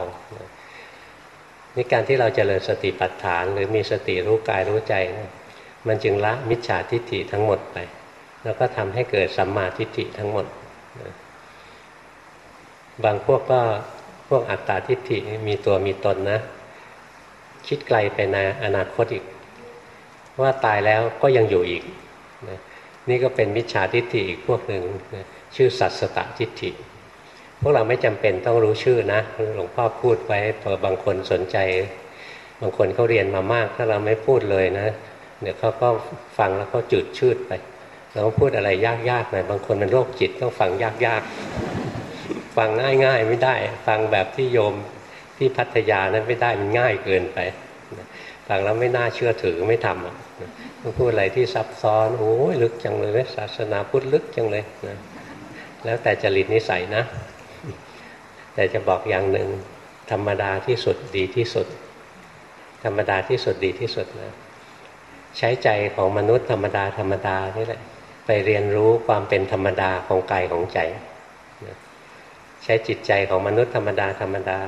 A: ๆนี่การที่เราจเจริญสติปัฏฐาน หรือมีสติรู้กายรู้ใจนะมันจึงละมิจฉาทิฏฐิทั้งหมดไป แล้วก็ทำให้เกิดสัมมาทิฏฐิทั้งหมดบางพวกก็พวกอัตตาทิฏฐิมีตัวมีตนนะ คิดไกลไปในอนาคตอีก ว่าตายแล้วก็ยังอยู่อีกนะ นี่ก็เป็นมิจฉาทิฏฐิอีกพวกหนึ่งชื่อสัตสตทิฏฐิ พวกเราไม่จำเป็นต้องรู้ชื่อนะหลวงพ่อพูดไว้เผื่อบางคนสนใจ บางคนเขาเรียนมามาก ถ้าเราไม่พูดเลยนะเดี๋ยวเขาก็ฟังแล้วเขาจืดชืดไปเราพูดอะไรยากๆหน่อยบางคนมันโรคจิตต้องฟังยากๆ ฟังง่ายๆไม่ได้ ฟังแบบที่โยมที่พัทยานั้นไม่ได้มันง่ายเกินไปฟังแล้วไม่น่าเชื่อถือไม่ทำ พูดอะไรที่ซับซ้อนโอ้ยลึกจังเลยศาสนาพุทธลึกจังเลยนะแล้วแต่จริตนิสัยนะ แต่จะบอกอย่างหนึ่ง ธรรมดาที่สุดดีที่สุด ธรรมดาที่สุดดีที่สุดนะใช้ใจของมนุษย์ธรรมดาธรรมดานี่แหละ ไปเรียนรู้ความเป็นธรรมดาของกายของใจใช้จิตใจของมนุษย์ธรรมดาธรรมดา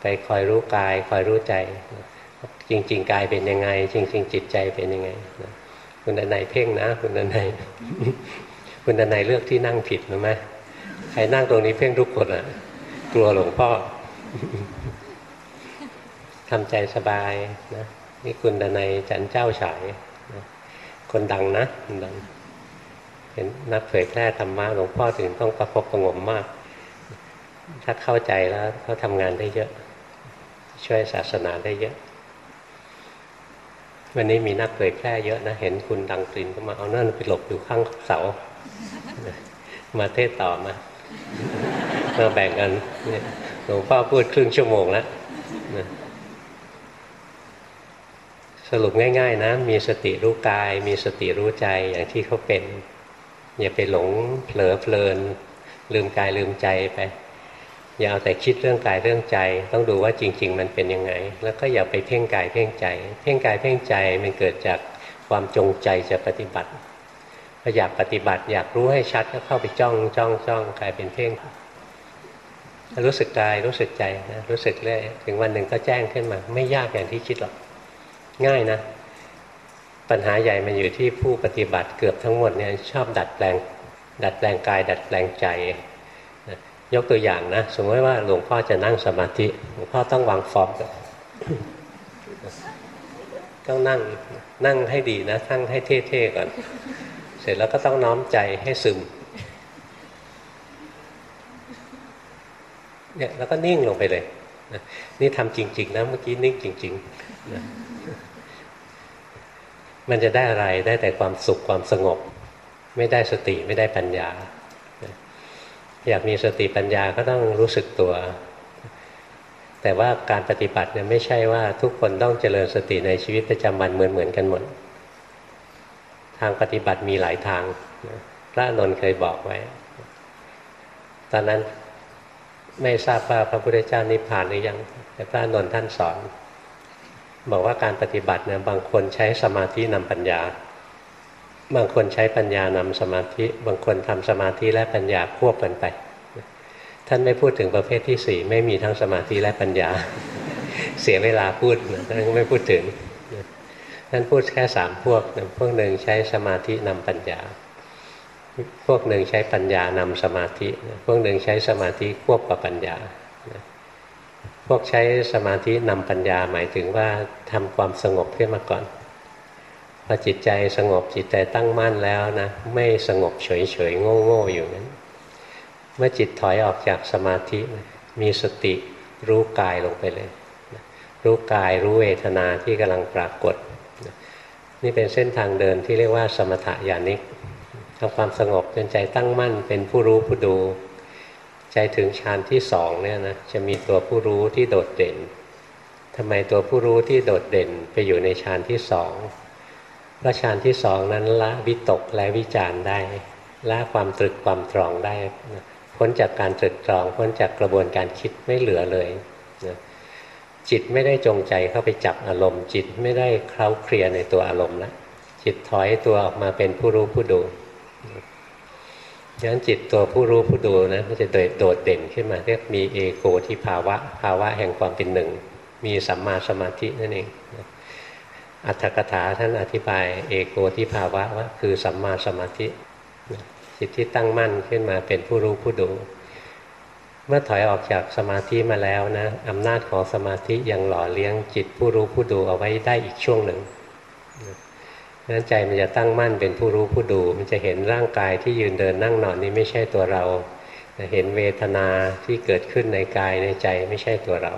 A: ไปคอยรู้กาย คอยรู้ใจ จริง ๆ กายเป็นยังไง จริง ๆ จิตใจเป็นยังไงคุณดนายเพ่งนะ คุณดนายคุณดนายเลือกที่นั่งผิดรู้ไหมใครนั่งตรงนี้เพ่งทุกคนอะ กลัวหลวงพ่อทำใจสบายนะนี่คุณดนายจันเจ้าฉายนะคนดังนะคนดังเห็นนักเผยแพร่ธรรมะหลวงพ่อถึงต้องประคบประงมมาก ถ้าเข้าใจแล้วเขาทำงานได้เยอะ ช่วยศาสนาได้เยอะ วันนี้มีนักเผยแพร่เยอะนะ เห็นคุณดังกลิ่นก็มาเอานั่นไปหลบอยู่ข้างเสา มาเทศต่อมามาแบ่งกันหลวงพ่อพูดครึ่งชั่วโมงแล้วสรุปง่าย ๆ นะ มีสติรู้กาย มีสติรู้ใจอย่างที่เขาเป็น อย่าไปหลงเผลอเพลิน ลืมกายลืมใจไป อย่าเอาแต่คิดเรื่องกายเรื่องใจ ต้องดูว่าจริง ๆ มันเป็นยังไง แล้วก็อย่าไปเพ่งกายเพ่งใจ เพ่งกายเพ่งใจมันเกิดจากความจงใจจะปฏิบัติพออยากปฏิบัติ อยากรู้ให้ชัดก็เข้าไปจ้องจ้องจ้องกลายเป็นเพ่งรู้สึกกายรู้สึกใจนะรู้สึกเรื่อยถึงวันหนึ่งก็แจ้งขึ้นมา ไม่ยากอย่างที่คิดหรอกง่ายนะ ปัญหาใหญ่มันอยู่ที่ผู้ปฏิบัติเกือบทั้งหมดเนี่ยชอบดัดแปลง ดัดแปลงกาย ดัดแปลงใจ ยกตัวอย่างนะ สมมติว่าหลวงพ่อจะนั่งสมาธิหลวงพ่อต้องวางฟอร์มก่อนต้องนั่งนั่งให้ดีนะทั้งให้เท่ๆก่อน เสร็จแล้วก็ต้องน้อมใจให้ซึมเนี่ยแล้วก็นิ่งลงไปเลยนี่ทำจริง ๆ นะเมื่อกี้นิ่งจริงๆนะมันจะได้อะไรได้แต่ความสุขความสงบ ไม่ได้สติไม่ได้ปัญญา อยากมีสติปัญญาก็ต้องรู้สึกตัว แต่ว่าการปฏิบัติเนี่ยไม่ใช่ว่าทุกคนต้องเจริญสติในชีวิตประจำวันเหมือนเหมือนกันหมด ทางปฏิบัติมีหลายทาง พระนนท์เคยบอกไว้ ตอนนั้นไม่ทราบว่าพระพุทธเจ้านิพพานหรือยัง แต่พระนนท์ท่านสอน บอกว่าการปฏิบัติเนี่ยบางคนใช้สมาธินำปัญญา บางคนใช้ปัญญานำสมาธิ บางคนทำสมาธิและปัญญาควบกันไป ท่านไม่พูดถึงประเภทที่สี่ไม่มีทั้งสมาธิและปัญญา เสียเวลาพูดท่านก็ไม่พูดถึงท่านพูดแค่สามพวกพวกหนึ่งใช้สมาธินำปัญญา พวกหนึ่งใช้ปัญญานำสมาธิ พวกหนึ่งใช้สมาธิควบกับปัญญา พวกใช้สมาธินำปัญญาหมายถึงว่าทำความสงบขึ้นมาก่อน พอจิตใจสงบจิตใจตั้งมั่นแล้วนะไม่สงบเฉยเฉยโง่โง่อยู่นั้น เมื่อจิตถอยออกจากสมาธิมีสติรู้กายลงไปเลย รู้กายรู้เวทนาที่กำลังปรากฏ นี่เป็นเส้นทางเดินที่เรียกว่า สมถะญาณิกทำความสงบจนใจตั้งมั่นเป็นผู้รู้ผู้ดู ใจถึงฌานที่สองเนี่ยนะจะมีตัวผู้รู้ที่โดดเด่นทำไมตัวผู้รู้ที่โดดเด่นไปอยู่ในฌานที่สอง พระฌานที่สองนั้นละวิตกและวิจารได้ละความตรึกความตรองได้พ้นจากการตรึกตรอง พ้นจากกระบวนการคิดไม่เหลือเลยนะจิตไม่ได้จงใจเข้าไปจับอารมณ์ จิตไม่ได้เคล้าเคลียในตัวอารมณ์แล้วจิตถอยตัวออกมาเป็นผู้รู้ผู้ดูฉะนั้นจิตตัวผู้รู้ผู้ดูนะมันจะโดดเด่นขึ้นมาเรียกมีเอโกที่ภาวะ ภาวะแห่งความเป็นหนึ่ง มีสัมมาสมาธินั่นเอง อัตถกถาท่านอธิบายเอโกที่ภาวะว่าคือสัมมาสมาธิจิตที่ตั้งมั่นขึ้นมาเป็นผู้รู้ผู้ดู เมื่อถอยออกจากสมาธิมาแล้วนะอำนาจของสมาธิยังหล่อเลี้ยงจิตผู้รู้ผู้ดูเอาไว้ได้อีกช่วงหนึ่งนั้นใจมันจะตั้งมั่นเป็นผู้รู้ผู้ดู มันจะเห็นร่างกายที่ยืนเดินนั่งนอนนี้ไม่ใช่ตัวเราเห็นเวทนาที่เกิดขึ้นในกายในใจไม่ใช่ตัวเรา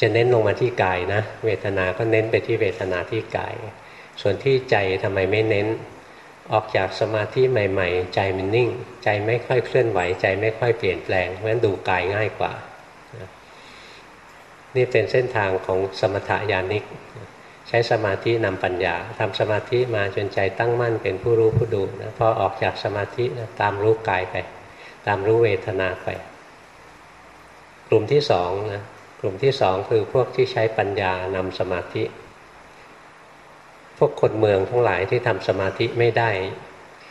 A: จะเน้นลงมาที่กายนะ เวทนาก็เน้นไปที่เวทนาที่กาย ส่วนที่ใจทำไมไม่เน้น ออกจากสมาธิใหม่ ๆ ใจมันนิ่ง ใจไม่ค่อยเคลื่อนไหว ใจไม่ค่อยเปลี่ยนแปลงเพราะฉะนั้นดูกายง่ายกว่า นี่เป็นเส้นทางของสมถยานิก ใช้สมาธินำปัญญาทำสมาธิมาจนใจตั้งมั่นเป็นผู้รู้ผู้ดูนะพอออกจากสมาธินะตามรู้กายไป ตามรู้เวทนาไป กลุ่มที่สองนะ กลุ่มที่สองคือพวกที่ใช้ปัญญานำสมาธิ พวกคนเมืองทั้งหลายที่ทำสมาธิไม่ได้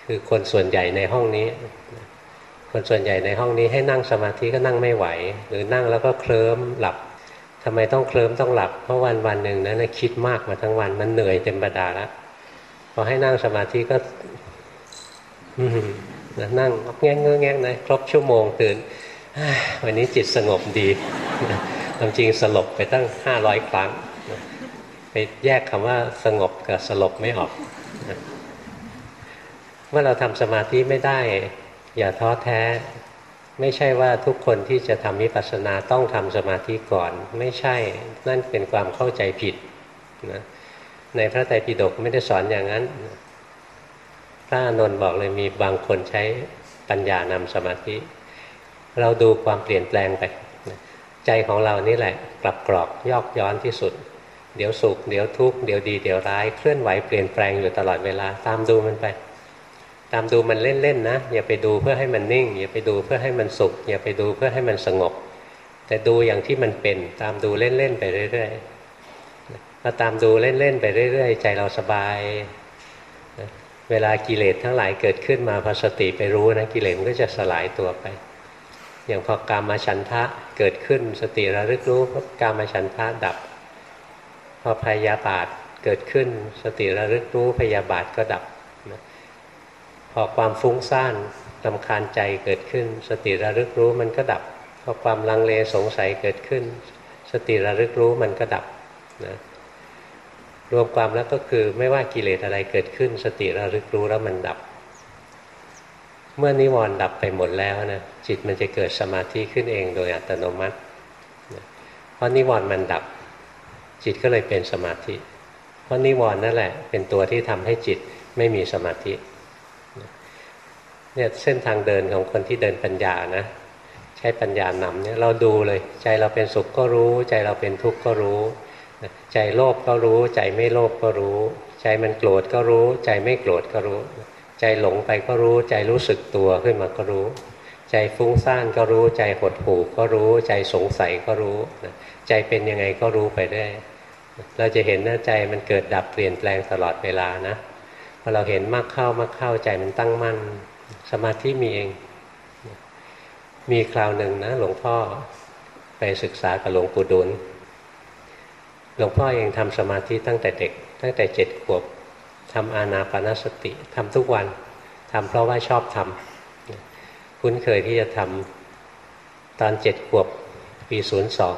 A: คือคนส่วนใหญ่ในห้องนี้ คนส่วนใหญ่ในห้องนี้ให้นั่งสมาธิก็นั่งไม่ไหว หรือนั่งแล้วก็เคลิ้มหลับทำไมต้องเคลิ้มต้องหลับ เพราะวันวันหนึ่งนั้นคิดมากมาทั้งวันมันเหนื่อยเต็มบดาล้วพอให้นั่งสมาธิก็นั่งแง่งแง่งนะครบชั่วโมงตื่นวันนี้จิตสงบดี ความจริงสลบไปตั้งห้าร้อยครั้งไปแยกคำว่าสงบกับสลบไม่ออกเมื่อเราทำสมาธิไม่ได้ อย่าท้อแท้ ไม่ใช่ว่าทุกคนที่จะทำวิปัสสนาต้องทำสมาธิก่อน ไม่ใช่นั่นเป็นความเข้าใจผิดนะในพระไตรปิฎกไม่ได้สอนอย่างนั้นพระอนนท์บอกเลยมีบางคนใช้ปัญญานำสมาธิ เราดูความเปลี่ยนแปลงไป ใจของเรานี่แหละ กลับกรอกยอกย้อนที่สุด เดี๋ยวสุข เดี๋ยวทุกข์ เดี๋ยวดี เดี๋ยวร้าย เคลื่อนไหวเปลี่ยนแปลงอยู่ตลอดเวลา ตามดูมันไป ตามดูมันเล่นๆนะ อย่าไปดูเพื่อให้มันนิ่ง อย่าไปดูเพื่อให้มันสุข อย่าไปดูเพื่อให้มันสงบ แต่ดูอย่างที่มันเป็น ตามดูเล่นๆไปเรื่อยๆพอตามดูเล่นๆไปเรื่อยๆ ใจเราสบาย เวลากิเลสทั้งหลายเกิดขึ้นมาพอสติไปรู้นะกิเลสมันก็จะสลายตัวไป อย่างพอกามาฉันทะเกิดขึ้นสติระลึกรู้กามาฉันทะดับ พอพยาบาทเกิดขึ้นสติระลึกรู้พยาบาทก็ดับ พอความฟุ้งซ่านลำคาญใจเกิดขึ้น สติระลึกรู้มันก็ดับ พอความลังเลสงสัยเกิดขึ้น สติระลึกรู้มันก็ดับนะรวมความแล้วก็คือไม่ว่ากิเลสอะไรเกิดขึ้น สติระลึกรู้แล้วมันดับ เมื่อนิวรณ์ดับไปหมดแล้วนะจิตมันจะเกิดสมาธิขึ้นเองโดยอัตโนมัติ เพราะนิวรณ์มันดับ จิตก็เลยเป็นสมาธิ เพราะนิวรณ์นั่นแหละ เป็นตัวที่ทำให้จิตไม่มีสมาธิเนี่ยเส้นทางเดินของคนที่เดินปัญญานะ ใช้ปัญญานำเนี่ยเราดูเลย ใจเราเป็นสุขก็รู้ ใจเราเป็นทุกข์ก็รู้ ใจโลภก็รู้ ใจไม่โลภก็รู้ ใจมันโกรธก็รู้ ใจไม่โกรธก็รู้ ใจหลงไปก็รู้ ใจรู้สึกตัวขึ้นมาก็รู้ ใจฟุ้งซ่านก็รู้ ใจหดหู่ก็รู้ ใจสงสัยก็รู้ใจเป็นยังไงก็รู้ไปได้ เราจะเห็นนะใจมันเกิดดับเปลี่ยนแปลงตลอดเวลานะพอเราเห็นมากเข้ามากเข้าใจมันตั้งมั่น สมาธิมีเอง มีคราวหนึ่งนะหลวงพ่อไปศึกษากับหลวงปู่ดุลหลวงพ่อเองทำสมาธิตั้งแต่เด็ก ตั้งแต่เจ็ดขวบ ทำอานาปานสติทำทุกวันทำเพราะว่าชอบทำคุ้นเคยที่จะทำตอนเจ็ดขวบปีศูนย์สอง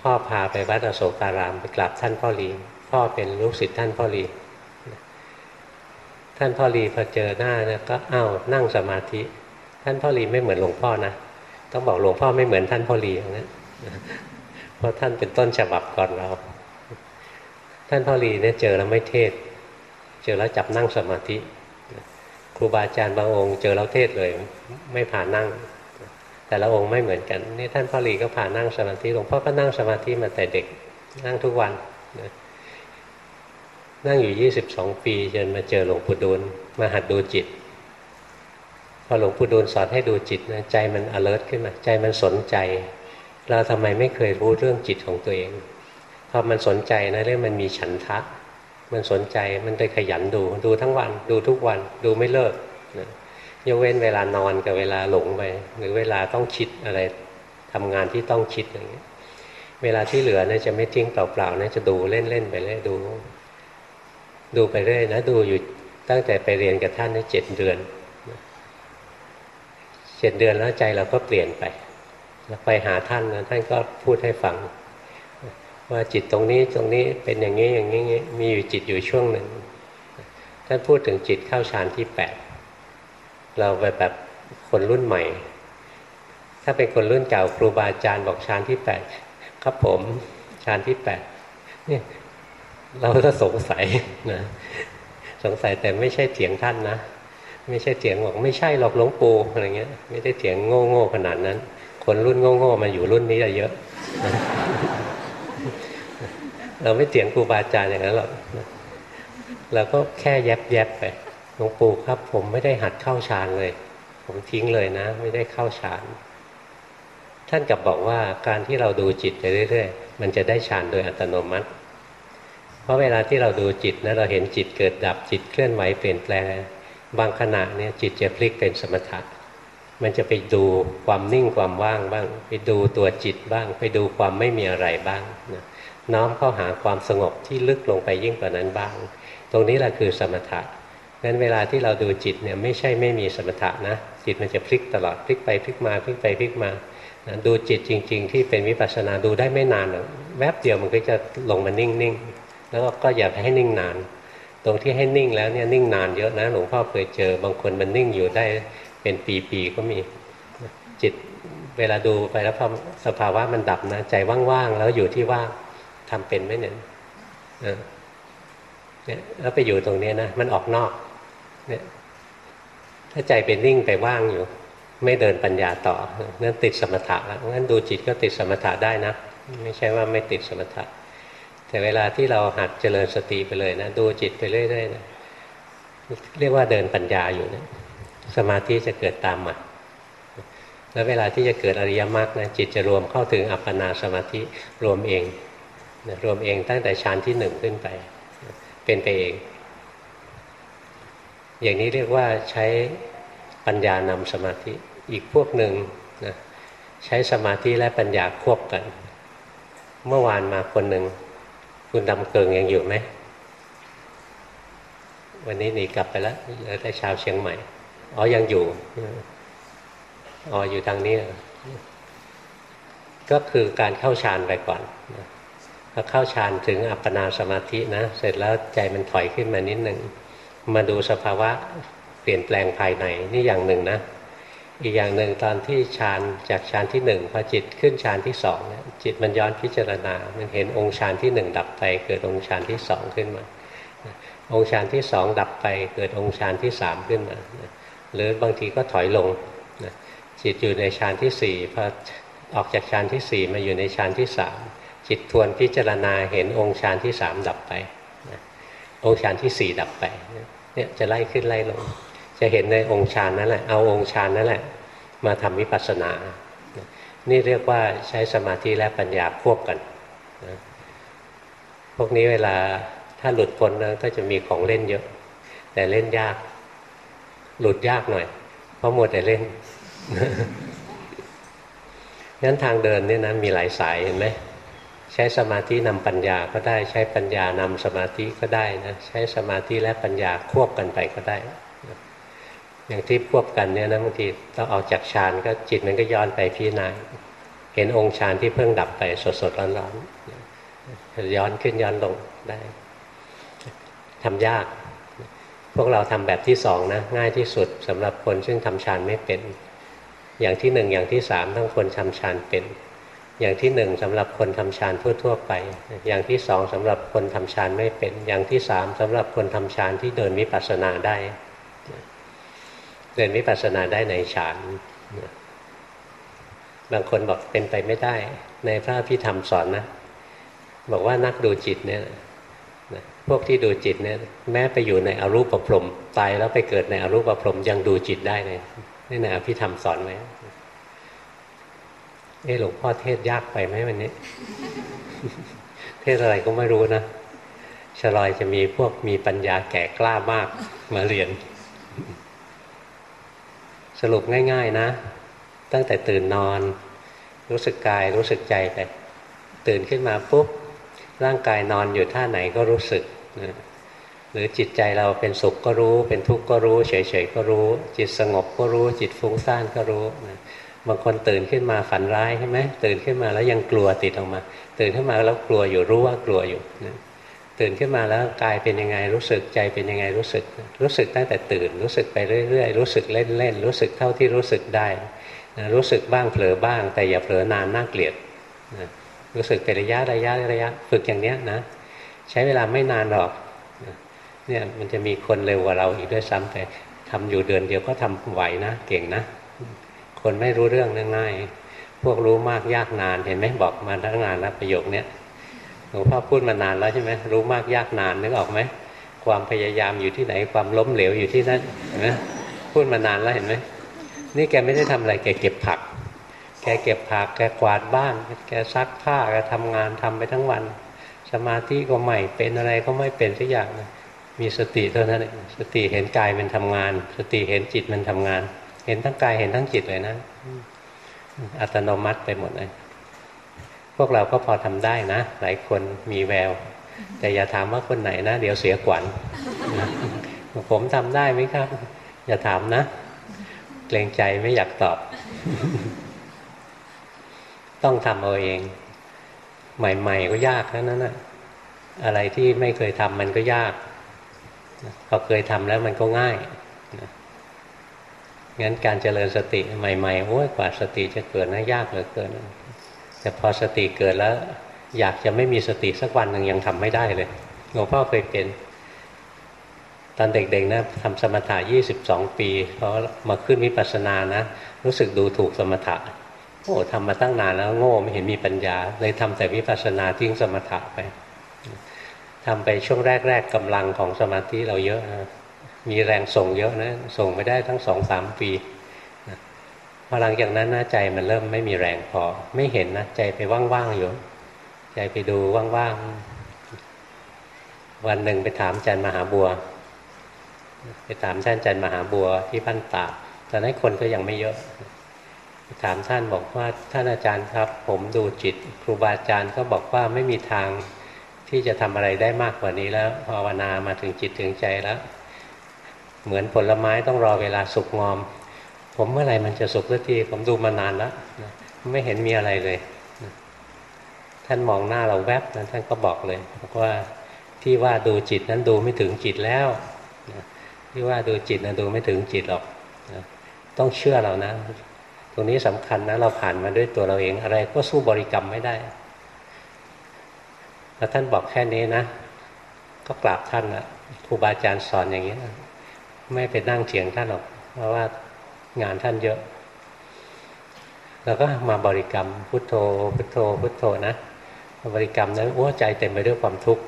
A: พ่อพาไปวัดอโศการามไปกราบท่านพ่อรีพ่อเป็นลูกศิษย์ท่านพ่อรีท่านพ่อรีพอเจอหน้านะก็อ้าวนั่งสมาธิ ท่านพ่อรีไม่เหมือนหลวงพ่อนะต้องบอกหลวงพ่อไม่เหมือนท่านพ่อรีอย่างนั้นเพราะท่านเป็นต้นฉบับก่อนเรา ท่านพ่อรีเนี่ยเจอแล้วไม่เทศ เจอแล้วจับนั่งสมาธิครูบาอาจารย์บางองค์เจอแล้วเทศเลยไม่ผ่านนั่ง แต่ละองค์ไม่เหมือนกันนี่ท่านพ่อรีก็ผ่านนั่งสมาธิหลวงพ่อก็นั่งสมาธิมาแต่เด็กนั่งทุกวันนั่งอยู่ยี่สิบสองปีจนมาเจอหลวงปู่ดูลมาหัดดูจิต พอหลวงปู่ดูลสอนให้ดูจิตนะใจมัน alert ขึ้นมา ใจมันสนใจ เราทำไมไม่เคยรู้เรื่องจิตของตัวเอง อมันสนใจนะเรื่องมันมีฉันทะ มันสนใจมันเลยขยันดูดูทั้งวัน ดูทุกวันดูไม่เลิกนะยกเว้นเวลานอนกับเวลาหลงไปหรือเวลาต้องคิดอะไรทำงานที่ต้องคิดอย่างเงี้ยเวลาที่เหลือเนี่ยจะไม่ทิ้งเปล่าๆนะจะดูเล่นๆไปเรื่อยดู ดูไปเรื่อยนะดูอยู่ตั้งแต่ไปเรียนกับท่านนี่เจ็ดเดือนเจ็ดเดือนแล้วใจเราก็เปลี่ยนไปเราไปหาท่านนะท่านก็พูดให้ฟัง ว่าจิตตรงนี้ตรงนี้เป็นอย่างนี้อย่างนี้มีอยู่จิตอยู่ช่วงหนึ่งท่านพูดถึงจิตเข้าฌานที่แปดเราไปแบบคนรุ่นใหม่ ถ้าเป็นคนรุ่นเก่าครูบาอาจารย์บอกฌานที่แปดครับผมฌานที่แปดเนี่ยเราก็สงสัยนะสงสัยแต่ไม่ใช่เถียงท่านนะไม่ใช่เถียงบอกไม่ใช่หรอกหลวงปู่อะไรเงี้ย ไม่ได้เถียงโง่ๆขนาดนั้น คนรุ่นโง่ๆมาอยู่รุ่นนี้เยอะ เราไม่เถียงครูบาอาจารย์อย่างนั้นหรอกเราก็แค่แยบแยบไปหลวงปู่ครับ ผมไม่ได้หัดเข้าฌานเลย ผมทิ้งเลยนะ ไม่ได้เข้าฌานท่านกับบอกว่าการที่เราดูจิตไปเรื่อยๆ มันจะได้ฌานโดยอัตโนมัติ เพราะเวลาที่เราดูจิตนะเราเห็นจิตเกิดดับจิตเคลื่อนไหวเปลี่ยนแปลงบางขณะเนี่ยจิตจะพลิกเป็นสมถะมันจะไปดูความนิ่งความว่างบ้าง ไปดูตัวจิตบ้าง ไปดูความไม่มีอะไรบ้างนะ น้อมเข้าหาความสงบที่ลึกลงไปยิ่งกว่านั้นบ้าง ตรงนี้แหละคือสมถะงั้นเวลาที่เราดูจิตเนี่ยไม่ใช่ไม่มีสมถะนะจิตมันจะพลิกตลอดพลิกไปพลิกมาพลิกไปพลิกมานะดูจิตจริง ๆ ที่เป็นวิปัสสนาดูได้ไม่นานหรอกแวบเดียวมันก็จะลงมานิ่งๆแล้วก็อย่าให้นิ่งนาน ตรงที่ให้นิ่งแล้วเนี่ยนิ่งนานเยอะนะหลวงพ่อเคยเจอบางคนมันนิ่งอยู่ได้เป็นปีๆก็มีจิตเวลาดูไปแล้วพอสภาวะมันดับนะใจว่างๆแล้วอยู่ที่ว่าง ทำเป็นไหมเนี่ยเนี่ยแล้วไปอยู่ตรงนี้นะมันออกนอก เนี่ย ถ้าใจเป็นนิ่งไปว่างอยู่ ไม่เดินปัญญาต่อนั่นติดสมถะแล้วงั้นดูจิตก็ติดสมถะได้นะไม่ใช่ว่าไม่ติดสมถะ แต่เวลาที่เราหัดเจริญสติไปเลยนะดูจิตไปเรื่อยๆนะเรียกว่าเดินปัญญาอยู่นะสมาธิจะเกิดตามมาแล้วเวลาที่จะเกิดอริยมรรคนะจิตจะรวมเข้าถึงอัปปนาสมาธิรวมเอง รวมเองตั้งแต่ฌานที่หนึ่งขึ้นไป เป็นไปเอง อย่างนี้เรียกว่าใช้ปัญญานำสมาธิอีกพวกหนึ่งนะใช้สมาธิและปัญญาควบกัน เมื่อวานมาคนหนึ่งคุณดำเกิงยังอยู่ไหมวันนี้หนีกลับไปแล้วแล้วได้ชาวเชียงใหม่อ๋อยังอยู่อ๋ออยู่ทางนี้ ก็คือการเข้าฌานไปก่อน พอเข้าฌานถึงอัปปนาสมาธินะ เสร็จแล้วใจมันถอยขึ้นมานิดหนึ่งมาดูสภาวะเปลี่ยนแปลงภายในนี่อย่างหนึ่งนะ อีกอย่างหนึ่งตอนที่ฌานจากฌานที่หนึ่งพอจิตขึ้นฌานที่สองจิตมันย้อนพิจารณา มันเห็นองค์ฌานที่หนึ่งดับไป เกิดองค์ฌานที่สองขึ้นมา องค์ฌานที่สองดับไป เกิดองค์ฌานที่สามขึ้นมา หรือบางทีก็ถอยลงจิตอยู่ในฌานที่สี่พอออกจากฌานที่สี่มาอยู่ในฌานที่สาม จิตทวนพิจารณาเห็นองค์ฌานที่สามดับไปองค์ฌานที่สี่ดับไปเนี่ยจะไล่ขึ้นไล่ลง จะเห็นในองค์ฌานนั่นแหละเอาองค์ฌานนั่นแหละ มาทำวิปัสสนา นี่เรียกว่าใช้สมาธิและปัญญาควบกันพวกนี้เวลาถ้าหลุดพ้นนะก็จะมีของเล่นเยอะ แต่เล่นยาก หลุดยากหน่อย เพราะหมดแต่เล่นงั้นทางเดินนี่นะมีหลายสายเห็นไหม ใช้สมาธินำปัญญาก็ได้ ใช้ปัญญานำสมาธิก็ได้นะใช้สมาธิและปัญญาควบกันไปก็ได้อย่างที่ควบกันเนี่ยนะบางทีต้องออกจากฌานก็จิตมันก็ย้อนไปพิจารณาเห็นองค์ฌานที่เพิ่งดับไปสดสดร้อนร้อนย้อนขึ้นย้อนลงได้ทำยาก พวกเราทำแบบที่สองนะง่ายที่สุดสำหรับคนซึ่งทำฌานไม่เป็น อย่างที่หนึ่งอย่างที่สามต้องคนทำฌานเป็น อย่างที่หนึ่งสำหรับคนทำฌานทั่วๆไป อย่างที่สองสำหรับคนทำฌานไม่เป็น อย่างที่สามสำหรับคนทำฌานที่เดินวิปัสสนาได้ เดินวิปัสสนาได้ในฌานบางคนบอกเป็นไปไม่ได้ ในพระพิธรรมสอนนะ บอกว่านักดูจิตเนี่ยพวกที่ดูจิตเนี่ยแม้ไปอยู่ในอรูปประพรมตายแล้วไปเกิดในอรูปประพรมยังดูจิตได้เลยนี่ในอภิธรรมสอนไว้ เออหลวงพ่อเทศยากไปไหมวันนี้ เทศอะไรก็ไม่รู้นะชลอยจะมีพวกมีปัญญาแก่กล้ามากมาเรียน สรุปง่ายๆนะ ตั้งแต่ตื่นนอน รู้สึกกายรู้สึกใจไป ตื่นขึ้นมาปุ๊บ ร่างกายนอนอยู่ท่าไหนก็รู้สึกนะหรือจิตใจเราเป็นสุขก็รู้ เป็นทุกข์ก็รู้ เฉยๆก็รู้ จิตสงบก็รู้ จิตฟุ้งซ่านก็รู้นะ บางคนตื่นขึ้นมาฝันร้ายใช่ไหมตื่นขึ้นมาแล้วยังกลัวติดออกมา ตื่นขึ้นมาแล้วกลัวอยู่รู้ว่ากลัวอยู่ตื่นขึ้นมาแล้วกายเป็นยังไงรู้สึกใจเป็นยังไงรู้สึก รู้สึกตั้งแต่ตื่นรู้สึกไปเรื่อยๆรู้สึกเล่นๆรู้สึกเท่าที่รู้สึกได้รู้สึกบ้างเผลอบ้าง แต่อย่าเผลอนานน่าเกลียดรู้สึกเป็นระยะระยะระยะฝึกอย่างเนี้ยนะใช้เวลาไม่นานหรอกเนี่ยมันจะมีคนเร็วกว่าเราอีกด้วยซ้ำไปทำอยู่เดือนเดียวก็ทำไหวนะเก่งนะ คนไม่รู้เรื่องง่าย พวกรู้มากยากนานเห็นไหมบอกมาทั้งนานแล้วประโยคเนี้ยหลวงพ่อพูดมานานแล้วใช่ไหมรู้มากยากนานนึกออกไหมความพยายามอยู่ที่ไหนความล้มเหลวอยู่ที่นั่นนะพูดมานานแล้วเห็นไหมนี่แกไม่ได้ทำอะไรแกเก็บผัก แกเก็บผักแกกวาดบ้าน แกซักผ้าแกทำงานทำไปทั้งวัน สมาธิก็ไม่เป็นอะไรก็ไม่เป็นสักอย่างมีสติเท่านั้นสติเห็นกายมันทำงาน สติเห็นจิตมันทำงาน เห็นทั้งกายเห็นทั้งจิตเลยนะอัตโนมัติไปหมดเลย พวกเราก็พอทำได้นะ หลายคนมีแวว แต่อย่าถามว่าคนไหนนะ เดี๋ยวเสียขวัญผมทำได้ไหมครับ อย่าถามนะ เกรงใจไม่อยากตอบ ต้องทำเอาเอง ใหม่ ๆ ก็ยากแล้วนั่นนะอะไรที่ไม่เคยทำมันก็ยากพอเคยทำแล้วมันก็ง่าย งั้นการเจริญสติใหม่ๆโอ้ยกว่าสติจะเกิดนะยากเหลือเกิน แต่พอสติเกิดแล้ว อยากจะไม่มีสติสักวันหนึ่งยังทำไม่ได้เลยหลวงพ่อเคยเป็นตอนเด็กๆนะทำสมถะ22 ปีเพราะมาขึ้นวิปัสสนานะ รู้สึกดูถูกสมถะโอ้ทำมาตั้งนานแล้วโง่ไม่เห็นมีปัญญา เลยทำแต่วิปัสสนาทิ้งสมถะไปทำไปช่วงแรก ๆกำลังของสมาธิเราเยอะนะ มีแรงส่งเยอะนะ ส่งไปได้ทั้งสองสามปีพอหลังจากนั้นนะใจมันเริ่มไม่มีแรงพอ ไม่เห็นนะใจไปว่างๆอยู่ ใจไปดูว่างๆ วันหนึ่งไปถามอาจารย์มหาบัว ไปถามท่านอาจารย์มหาบัวที่พันตาตอนนั้นคนก็ยังไม่เยอะถามท่านบอกว่าท่านอาจารย์ครับ ผมดูจิต ครูบาอาจารย์ก็บอกว่าไม่มีทางที่จะทำอะไรได้มากกว่านี้แล้วภาวนามาถึงจิตถึงใจแล้ว เหมือนผลไม้ต้องรอเวลาสุกงอม ผมเมื่อไหร่มันจะสุกสักทีผมดูมานานแล้วไม่เห็นมีอะไรเลย ท่านมองหน้าเราแวบนั้นท่านก็บอกเลยบอกว่าที่ว่าดูจิตนั้นดูไม่ถึงจิตแล้วที่ว่าดูจิตนั้นดูไม่ถึงจิตหรอกต้องเชื่อเรานะ ตรงนี้สำคัญนะเราผ่านมาด้วยตัวเราเองอะไรก็สู้บริกรรมไม่ได้พอท่านบอกแค่นี้นะ ก็กราบท่านละครูบาอาจารย์สอนอย่างนี้นะ ไม่ไปนั่งเถียงท่านหรอก เพราะว่างานท่านเยอะ เราก็มาบริกรรมพุทโธ พุทโธ พุทโธนะบริกรรมนั้นโอ้ใจเต็มไปด้วยความทุกข์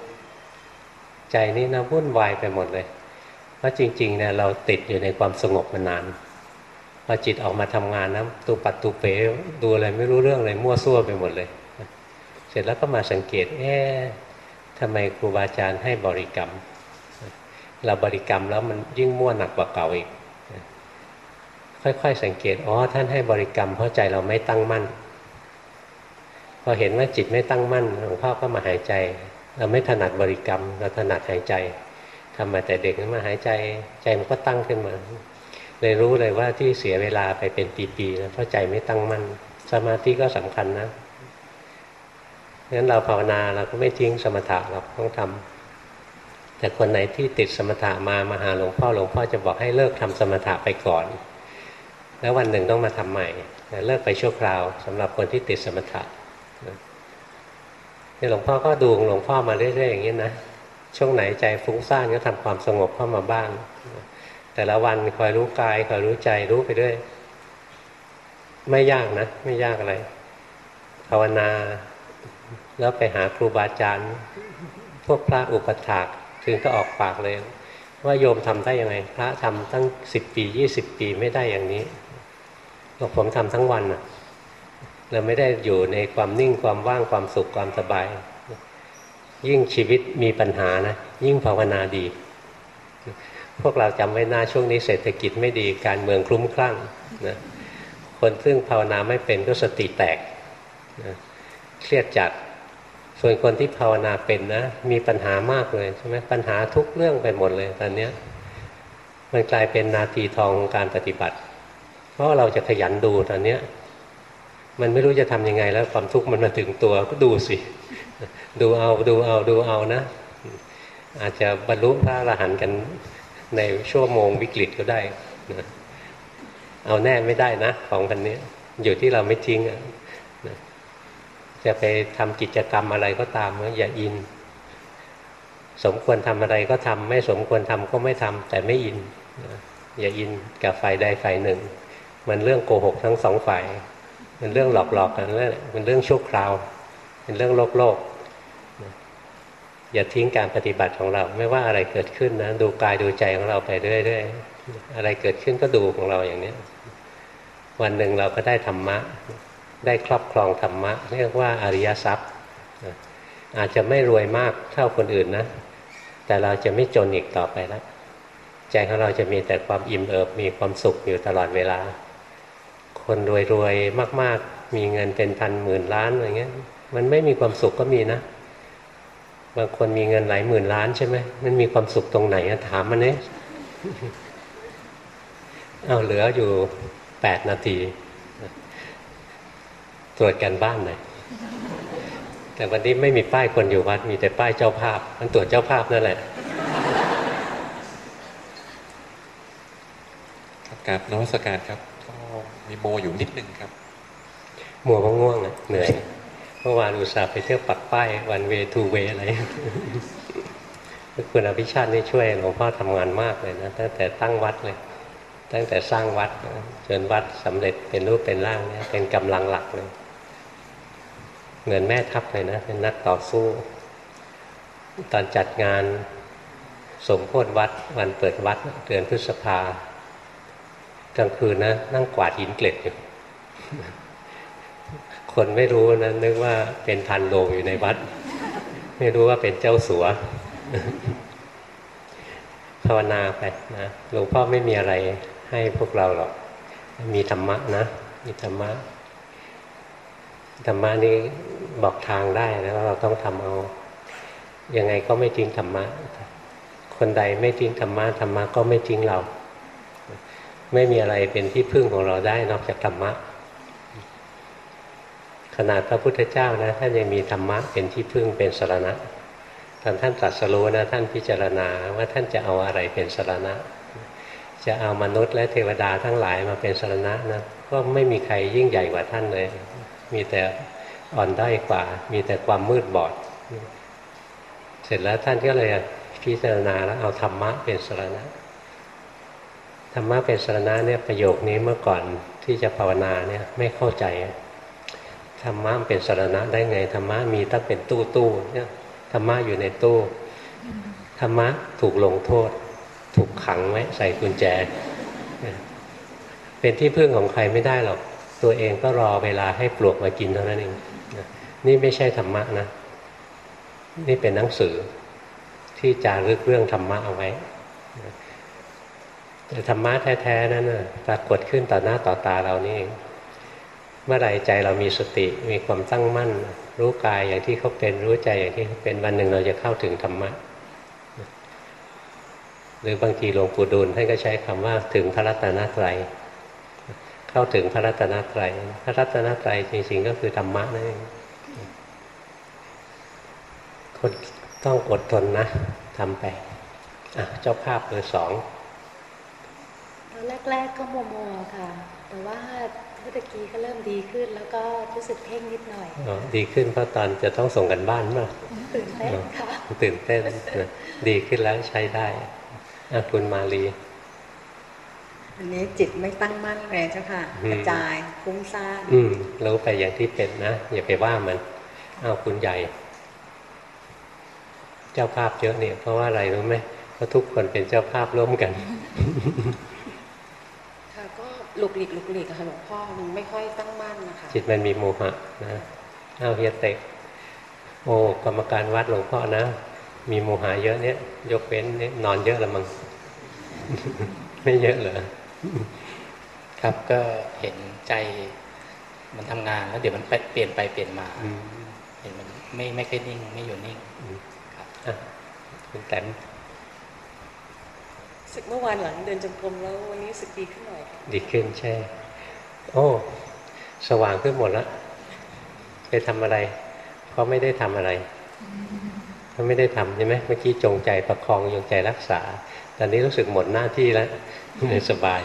A: ใจนี่นะวุ่นวายไปหมดเลย เพราะจริงๆเนี่ยเราติดอยู่ในความสงบมานานพอจิตออกมาทำงานนะตูปัดตูเป๋ดูอะไรไม่รู้เรื่องเลยมั่วซั่วไปหมดเลย เสร็จแล้วก็มาสังเกตเอ๊ะทำไมครูบาอาจารย์ให้บริกรรม เราบริกรรมแล้วมันยิ่งมั่วหนักกว่าเก่าอีก ค่อยๆสังเกต อ๋อ ท่านให้บริกรรมเพราะใจเราไม่ตั้งมั่น พอเห็นว่าจิตไม่ตั้งมั่นหลวงพ่อก็มาหายใจ เราไม่ถนัดบริกรรม เราถนัดหายใจทำมาแต่เด็กนั้นมาหายใจ ใจมันก็ตั้งขึ้นมา เลยรู้เลยว่าที่เสียเวลาไปเป็นปีๆนะเพราะใจไม่ตั้งมั่น สมาธิก็สำคัญนะงั้นเราภาวนาเราก็ไม่ทิ้งสมถะเราต้องทำ แต่คนไหนที่ติดสมถะมามาหาหลวงพ่อหลวงพ่อจะบอกให้เลิกทำสมถะไปก่อน แล้ววันหนึ่งต้องมาทำใหม่เลิกไปชั่วคราวสำหรับคนที่ติดสมถะนี่หลวงพ่อก็ดูหลวงพ่อมาเรื่อยๆอย่างนี้นะช่วงไหนใจฟุ้งซ่านก็ทำความสงบเข้ามาบ้าง แต่ละวันคอยรู้กายคอยรู้ใจรู้ไปด้วย ไม่ยากนะ ไม่ยากอะไรภาวนา แล้วไปหาครูบาอาจารย์ พวกพระอุปถาก ถึงก็ออกปากเลย ว่าโยมทำได้ยังไง พระทำตั้งสิบปียี่สิบปีไม่ได้อย่างนี้บอกผมทำทั้งวันนะเราไม่ได้อยู่ในความนิ่งความว่างความสุขความสบาย ยิ่งชีวิตมีปัญหานะยิ่งภาวนาดี พวกเราจำไว้หน้าช่วงนี้เศรษฐกิจไม่ดีการเมืองคลุ้มคลั่งนะคนซึ่งภาวนาไม่เป็นก็สติแตกนะเครียดจัด ส่วนคนที่ภาวนาเป็นนะ มีปัญหามากเลยใช่ไหมปัญหาทุกเรื่องไปหมดเลยตอนนี้มันกลายเป็นนาทีทองของการปฏิบัติ เพราะเราจะขยันดูตอนนี้มันไม่รู้จะทํำยังไงแล้วความทุกข์มันมาถึงตัวก็ดูสิดูเอาดูเอาดูเอานะ อาจจะบรรลุพระอรหันต์กันในชั่วโมงวิกฤตก็ได้นะเอาแน่ไม่ได้นะ ของพันนี้ อยู่ที่เราไม่ทิ้งนะ จะไปทำกิจกรรมอะไรก็ตามอย่าอิน สมควรทำอะไรก็ทำไม่สมควรทำก็ไม่ทำแต่ไม่อิน อย่าอินกับฝ่ายใดฝ่ายหนึ่ง มันเรื่องโกหกทั้งสองฝ่าย มันเรื่องหลอกๆกันแล้วมันเรื่องชั่วคราว เป็นเรื่องโลกโลกอย่าทิ้งการปฏิบัติของเรา ไม่ว่าอะไรเกิดขึ้นนะดูกายดูใจของเราไปเรื่อยๆอะไรเกิดขึ้นก็ดูของเราอย่างนี้วันหนึ่งเราก็ได้ธรรมะ ได้ครอบครองธรรมะ เรียกว่าอริยทรัพย์อาจจะไม่รวยมากเท่าคนอื่นนะ แต่เราจะไม่จนอีกต่อไปแล้วใจของเราจะมีแต่ความอิ่มเอิบมีความสุขอยู่ตลอดเวลา คนรวยๆมาก ๆ มีเงินเป็นพันหมื่นล้านอะไรเงี้ย มันไม่มีความสุขก็มีนะ บางคนมีเงินหลายหมื่นล้านใช่ไหมมันมีความสุขตรงไหนถามมันเนี่ยเอาเหลืออยู่แปดนาที ตรวจกันบ้านหน่อยแต่วันนี้ไม่มีป้ายคนอยู่วัด มีแต่ป้ายเจ้าภาพ มันตรวจเจ้าภาพนั่นแหละ
B: กราบนวัสการครับก็มีโมอยู่นิดนึงครับ
A: มัวเพราะง่วงเหนื่อยมื่อวานอุตส่าห์ไปเที่ยวปักป้ายวันเวทูเวอะไรคุณอภิชาตินี่ช่วยหลวงพ่อทำงานมากเลยนะตั้งแต่ตั้งวัดเลย ตั้งแต่สร้างวัดจนวัดสำเร็จเป็นรูปเป็นร่างเนี่ยเป็นกำลังหลักเลย เหมือนแม่ทัพเลยนะ เป็นนักต่อสู้ ตอนจัดงานสมโพธิวัด วันเปิดวัดเดือนพฤษภากลางคืนนะนั่งกวาดหินเกล็ดอยู่ คนไม่รู้นะนึกว่าเป็นพันโลงอยู่ในวัด ไม่รู้ว่าเป็นเจ้าสัวภาวนาไปนะหลวงพ่อไม่มีอะไรให้พวกเราหรอก มีธรรมะนะ มีธรรมะ ธรรมะนี้ บอกทางได้แล้วเราต้องทำเอา ยังไงก็ไม่ทิ้งธรรมะ คนใดไม่ทิ้งธรรมะธรรมะก็ไม่ทิ้งเรา ไม่มีอะไรเป็นที่พึ่งของเราได้นอกจากธรรมะ ขนาดพระพุทธเจ้านะท่านยังมีธรรมะเป็นที่พึ่งเป็นสรณะตอนท่านตรัสรู้นะท่านพิจารณาว่าท่านจะเอาอะไรเป็นสรณะ จะเอามนุษย์และเทวดาทั้งหลายมาเป็นสรณะนะก็ไม่มีใครยิ่งใหญ่กว่าท่านเลย มีแต่ อ่อนด้อยกว่า มีแต่ความมืดบอด เสร็จแล้วท่านก็เลยพิจารณาแล้วเอาธรรมะเป็นสรณะธรรมะเป็นสรณะเนี่ยประโยคนี้เมื่อก่อนที่จะภาวนาเนี่ยไม่เข้าใจธรรมะเป็นสรณะได้ไงธรรมะมีตั้งเป็นตู้ตู้เนี่ยธรรมะอยู่ในตู้ธรรมะถูกลงโทษ ถูกขังไว้ใส่กุญแจ เป็นที่พึ่งของใครไม่ได้หรอก ตัวเองก็รอเวลาให้ปลวกมากินเท่านั้นเอง นี่ไม่ใช่ธรรมะนะ นี่เป็นหนังสือที่จารึกเรื่องธรรมะเอาไว้แต่ธรรมะแท้ๆนั้นนะปรากฏขึ้นต่อหน้าต่อตาเรานี่เองเมื่อไรใจเรามีสติมีความตั้งมั่น รู้กายอย่างที่เขาเป็นรู้ใจอย่างที่เขาเป็นวันหนึ่งเราจะเข้าถึงธรรมะหรือบางทีหลวงปู่ดูลท่านก็ใช้คำว่าถึงพระรัตนตรัย เข้าถึงพระรัตนตรัย พระรัตนตรัยจริงๆก็คือธรรมะนั่นเองคนต้องอดทนนะทำไปอะเจ้าภาพเบอร์สอง
C: ตอนแรกๆก็มัวมัวๆค่ะ แต่ว่าเมื่อตะกี้ก็เริ่มดีขึ้น แล้วก็รู้สึกเพ่งนิดหน่อย
A: อ๋อดีขึ้นเพราะตอนจะต้องส่งกันบ้านมาก
C: ตื่นเต้นค่ะ
A: ตื่นเต้นนะดีขึ้นแล้วใช้ได้อะคุณมาลี
D: อันนี้จิตไม่ตั้งมั่นเลยเจ้าค่ะ
A: อืม
D: กระจายฟุ้งซ่าน
A: อืมรู้ไปอย่างที่เป็นนะ อย่าไปว่ามัน เอาคุณใหญ่ เจ้าภาพเยอะเนี่ย เพราะว่าอะไรรู้ไหมเพราะทุกคนเป็นเจ้าภาพร่วมกัน
D: ค่ะก็หลุกหลีกหลุกหลีกอะค่ะหลวงพ่อมันไม่ค่อยตั้งมั่นนะคะ
A: จิตมันมีโมหะนะเอาเฮียเตกโอ้กรรมการวัดหลวงพ่อนะ มีโมหะเยอะเนี่ย ยกเว้นเนี่ยนอนเยอะละมั้งไม่เยอะเหรอ
E: ครับก็เห็นใจมันทำงานแล้วเดี๋ยวมันไปเปลี่ยนไปเปลี่ยนมา
A: อืม
E: เห็นมันไม่ไม่ค่อยนิ่ง ไม่อยู่นิ่ง
A: อะคุณแต้ม
D: สึกเมื่อวานหลังเดินจงกรมแล้ววันนี้สึกดีขึ้นหน่อยค่ะ
A: ดีขึ้นใช่ โอ้ สว่างขึ้นหมดแล้วไปทำอะไรเพราะไม่ได้ทำอะไรเขาไม่ได้ทำใช่ไหมเมื่อกี้จงใจประคองจงใจรักษา ตอนนี้รู้สึกหมดหน้าที่แล้วเลยสบาย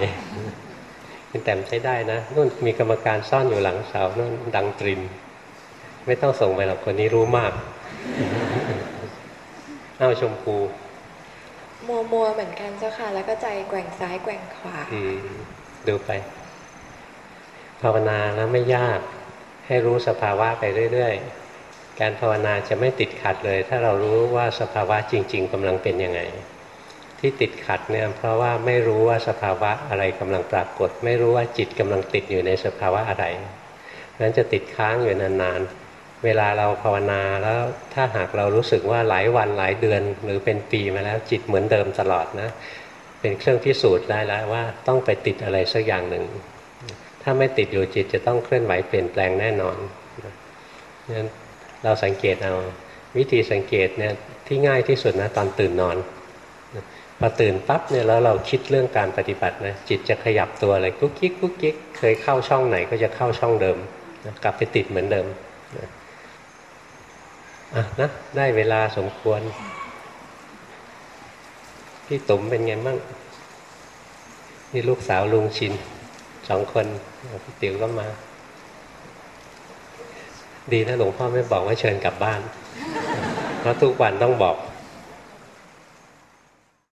A: คุณแต้มใช้ได้นะนู่นมีกรรมการซ่อนอยู่หลังเสานู่นดังตริน ไม่ต้องส่งไปหรอกคนนี้รู้มากเอ้าชมพู
C: มัวมัวๆเหมือนกันเจ้าค่ะ แล้วก็ใจแกว่งซ้ายแกว่งขวา
A: อืมดูไป ภาวนาแล้วไม่ยาก ให้รู้สภาวะไปเรื่อยๆ การภาวนาจะไม่ติดขัดเลย ถ้าเรารู้ว่าสภาวะจริง ๆกำลังเป็นยังไง ที่ติดขัดเนี่ยเพราะว่าไม่รู้ว่าสภาวะอะไรกำลังปรากฏ ไม่รู้ว่าจิตกำลังติดอยู่ในสภาวะอะไรนั้นจะติดค้างอยู่นานๆ เวลาเราภาวนาแล้วถ้าหากเรารู้สึกว่าหลายวันหลายเดือนหรือเป็นปีมาแล้วจิตเหมือนเดิมตลอดนะ เป็นเครื่องพิสูจน์ได้แล้วว่าต้องไปติดอะไรสักอย่างหนึ่ง ถ้าไม่ติดอยู่จิตจะต้องเคลื่อนไหวเปลี่ยนแปลงแน่นอนนั้นเราสังเกตเอาวิธีสังเกตเนี่ยที่ง่ายที่สุดนะตอนตื่นนอน พอตื่นปั๊บเนี่ยแล้วเราคิดเรื่องการปฏิบัตินะจิตจะขยับตัวอะไรกุ๊กกิ๊กกุ๊กกิ๊กเคยเข้าช่องไหนก็จะเข้าช่องเดิมนะกลับไปติดเหมือนเดิมนะอะนะได้เวลาสมควร พี่ตุ๋มเป็นไงบ้างนี่ลูกสาวลุงชินสองคนพี่ติ๋วก็มา ดีนะหลวงพ่อไม่บอกว่าเชิญกลับบ้าน เพราะทุกวันต้องบอก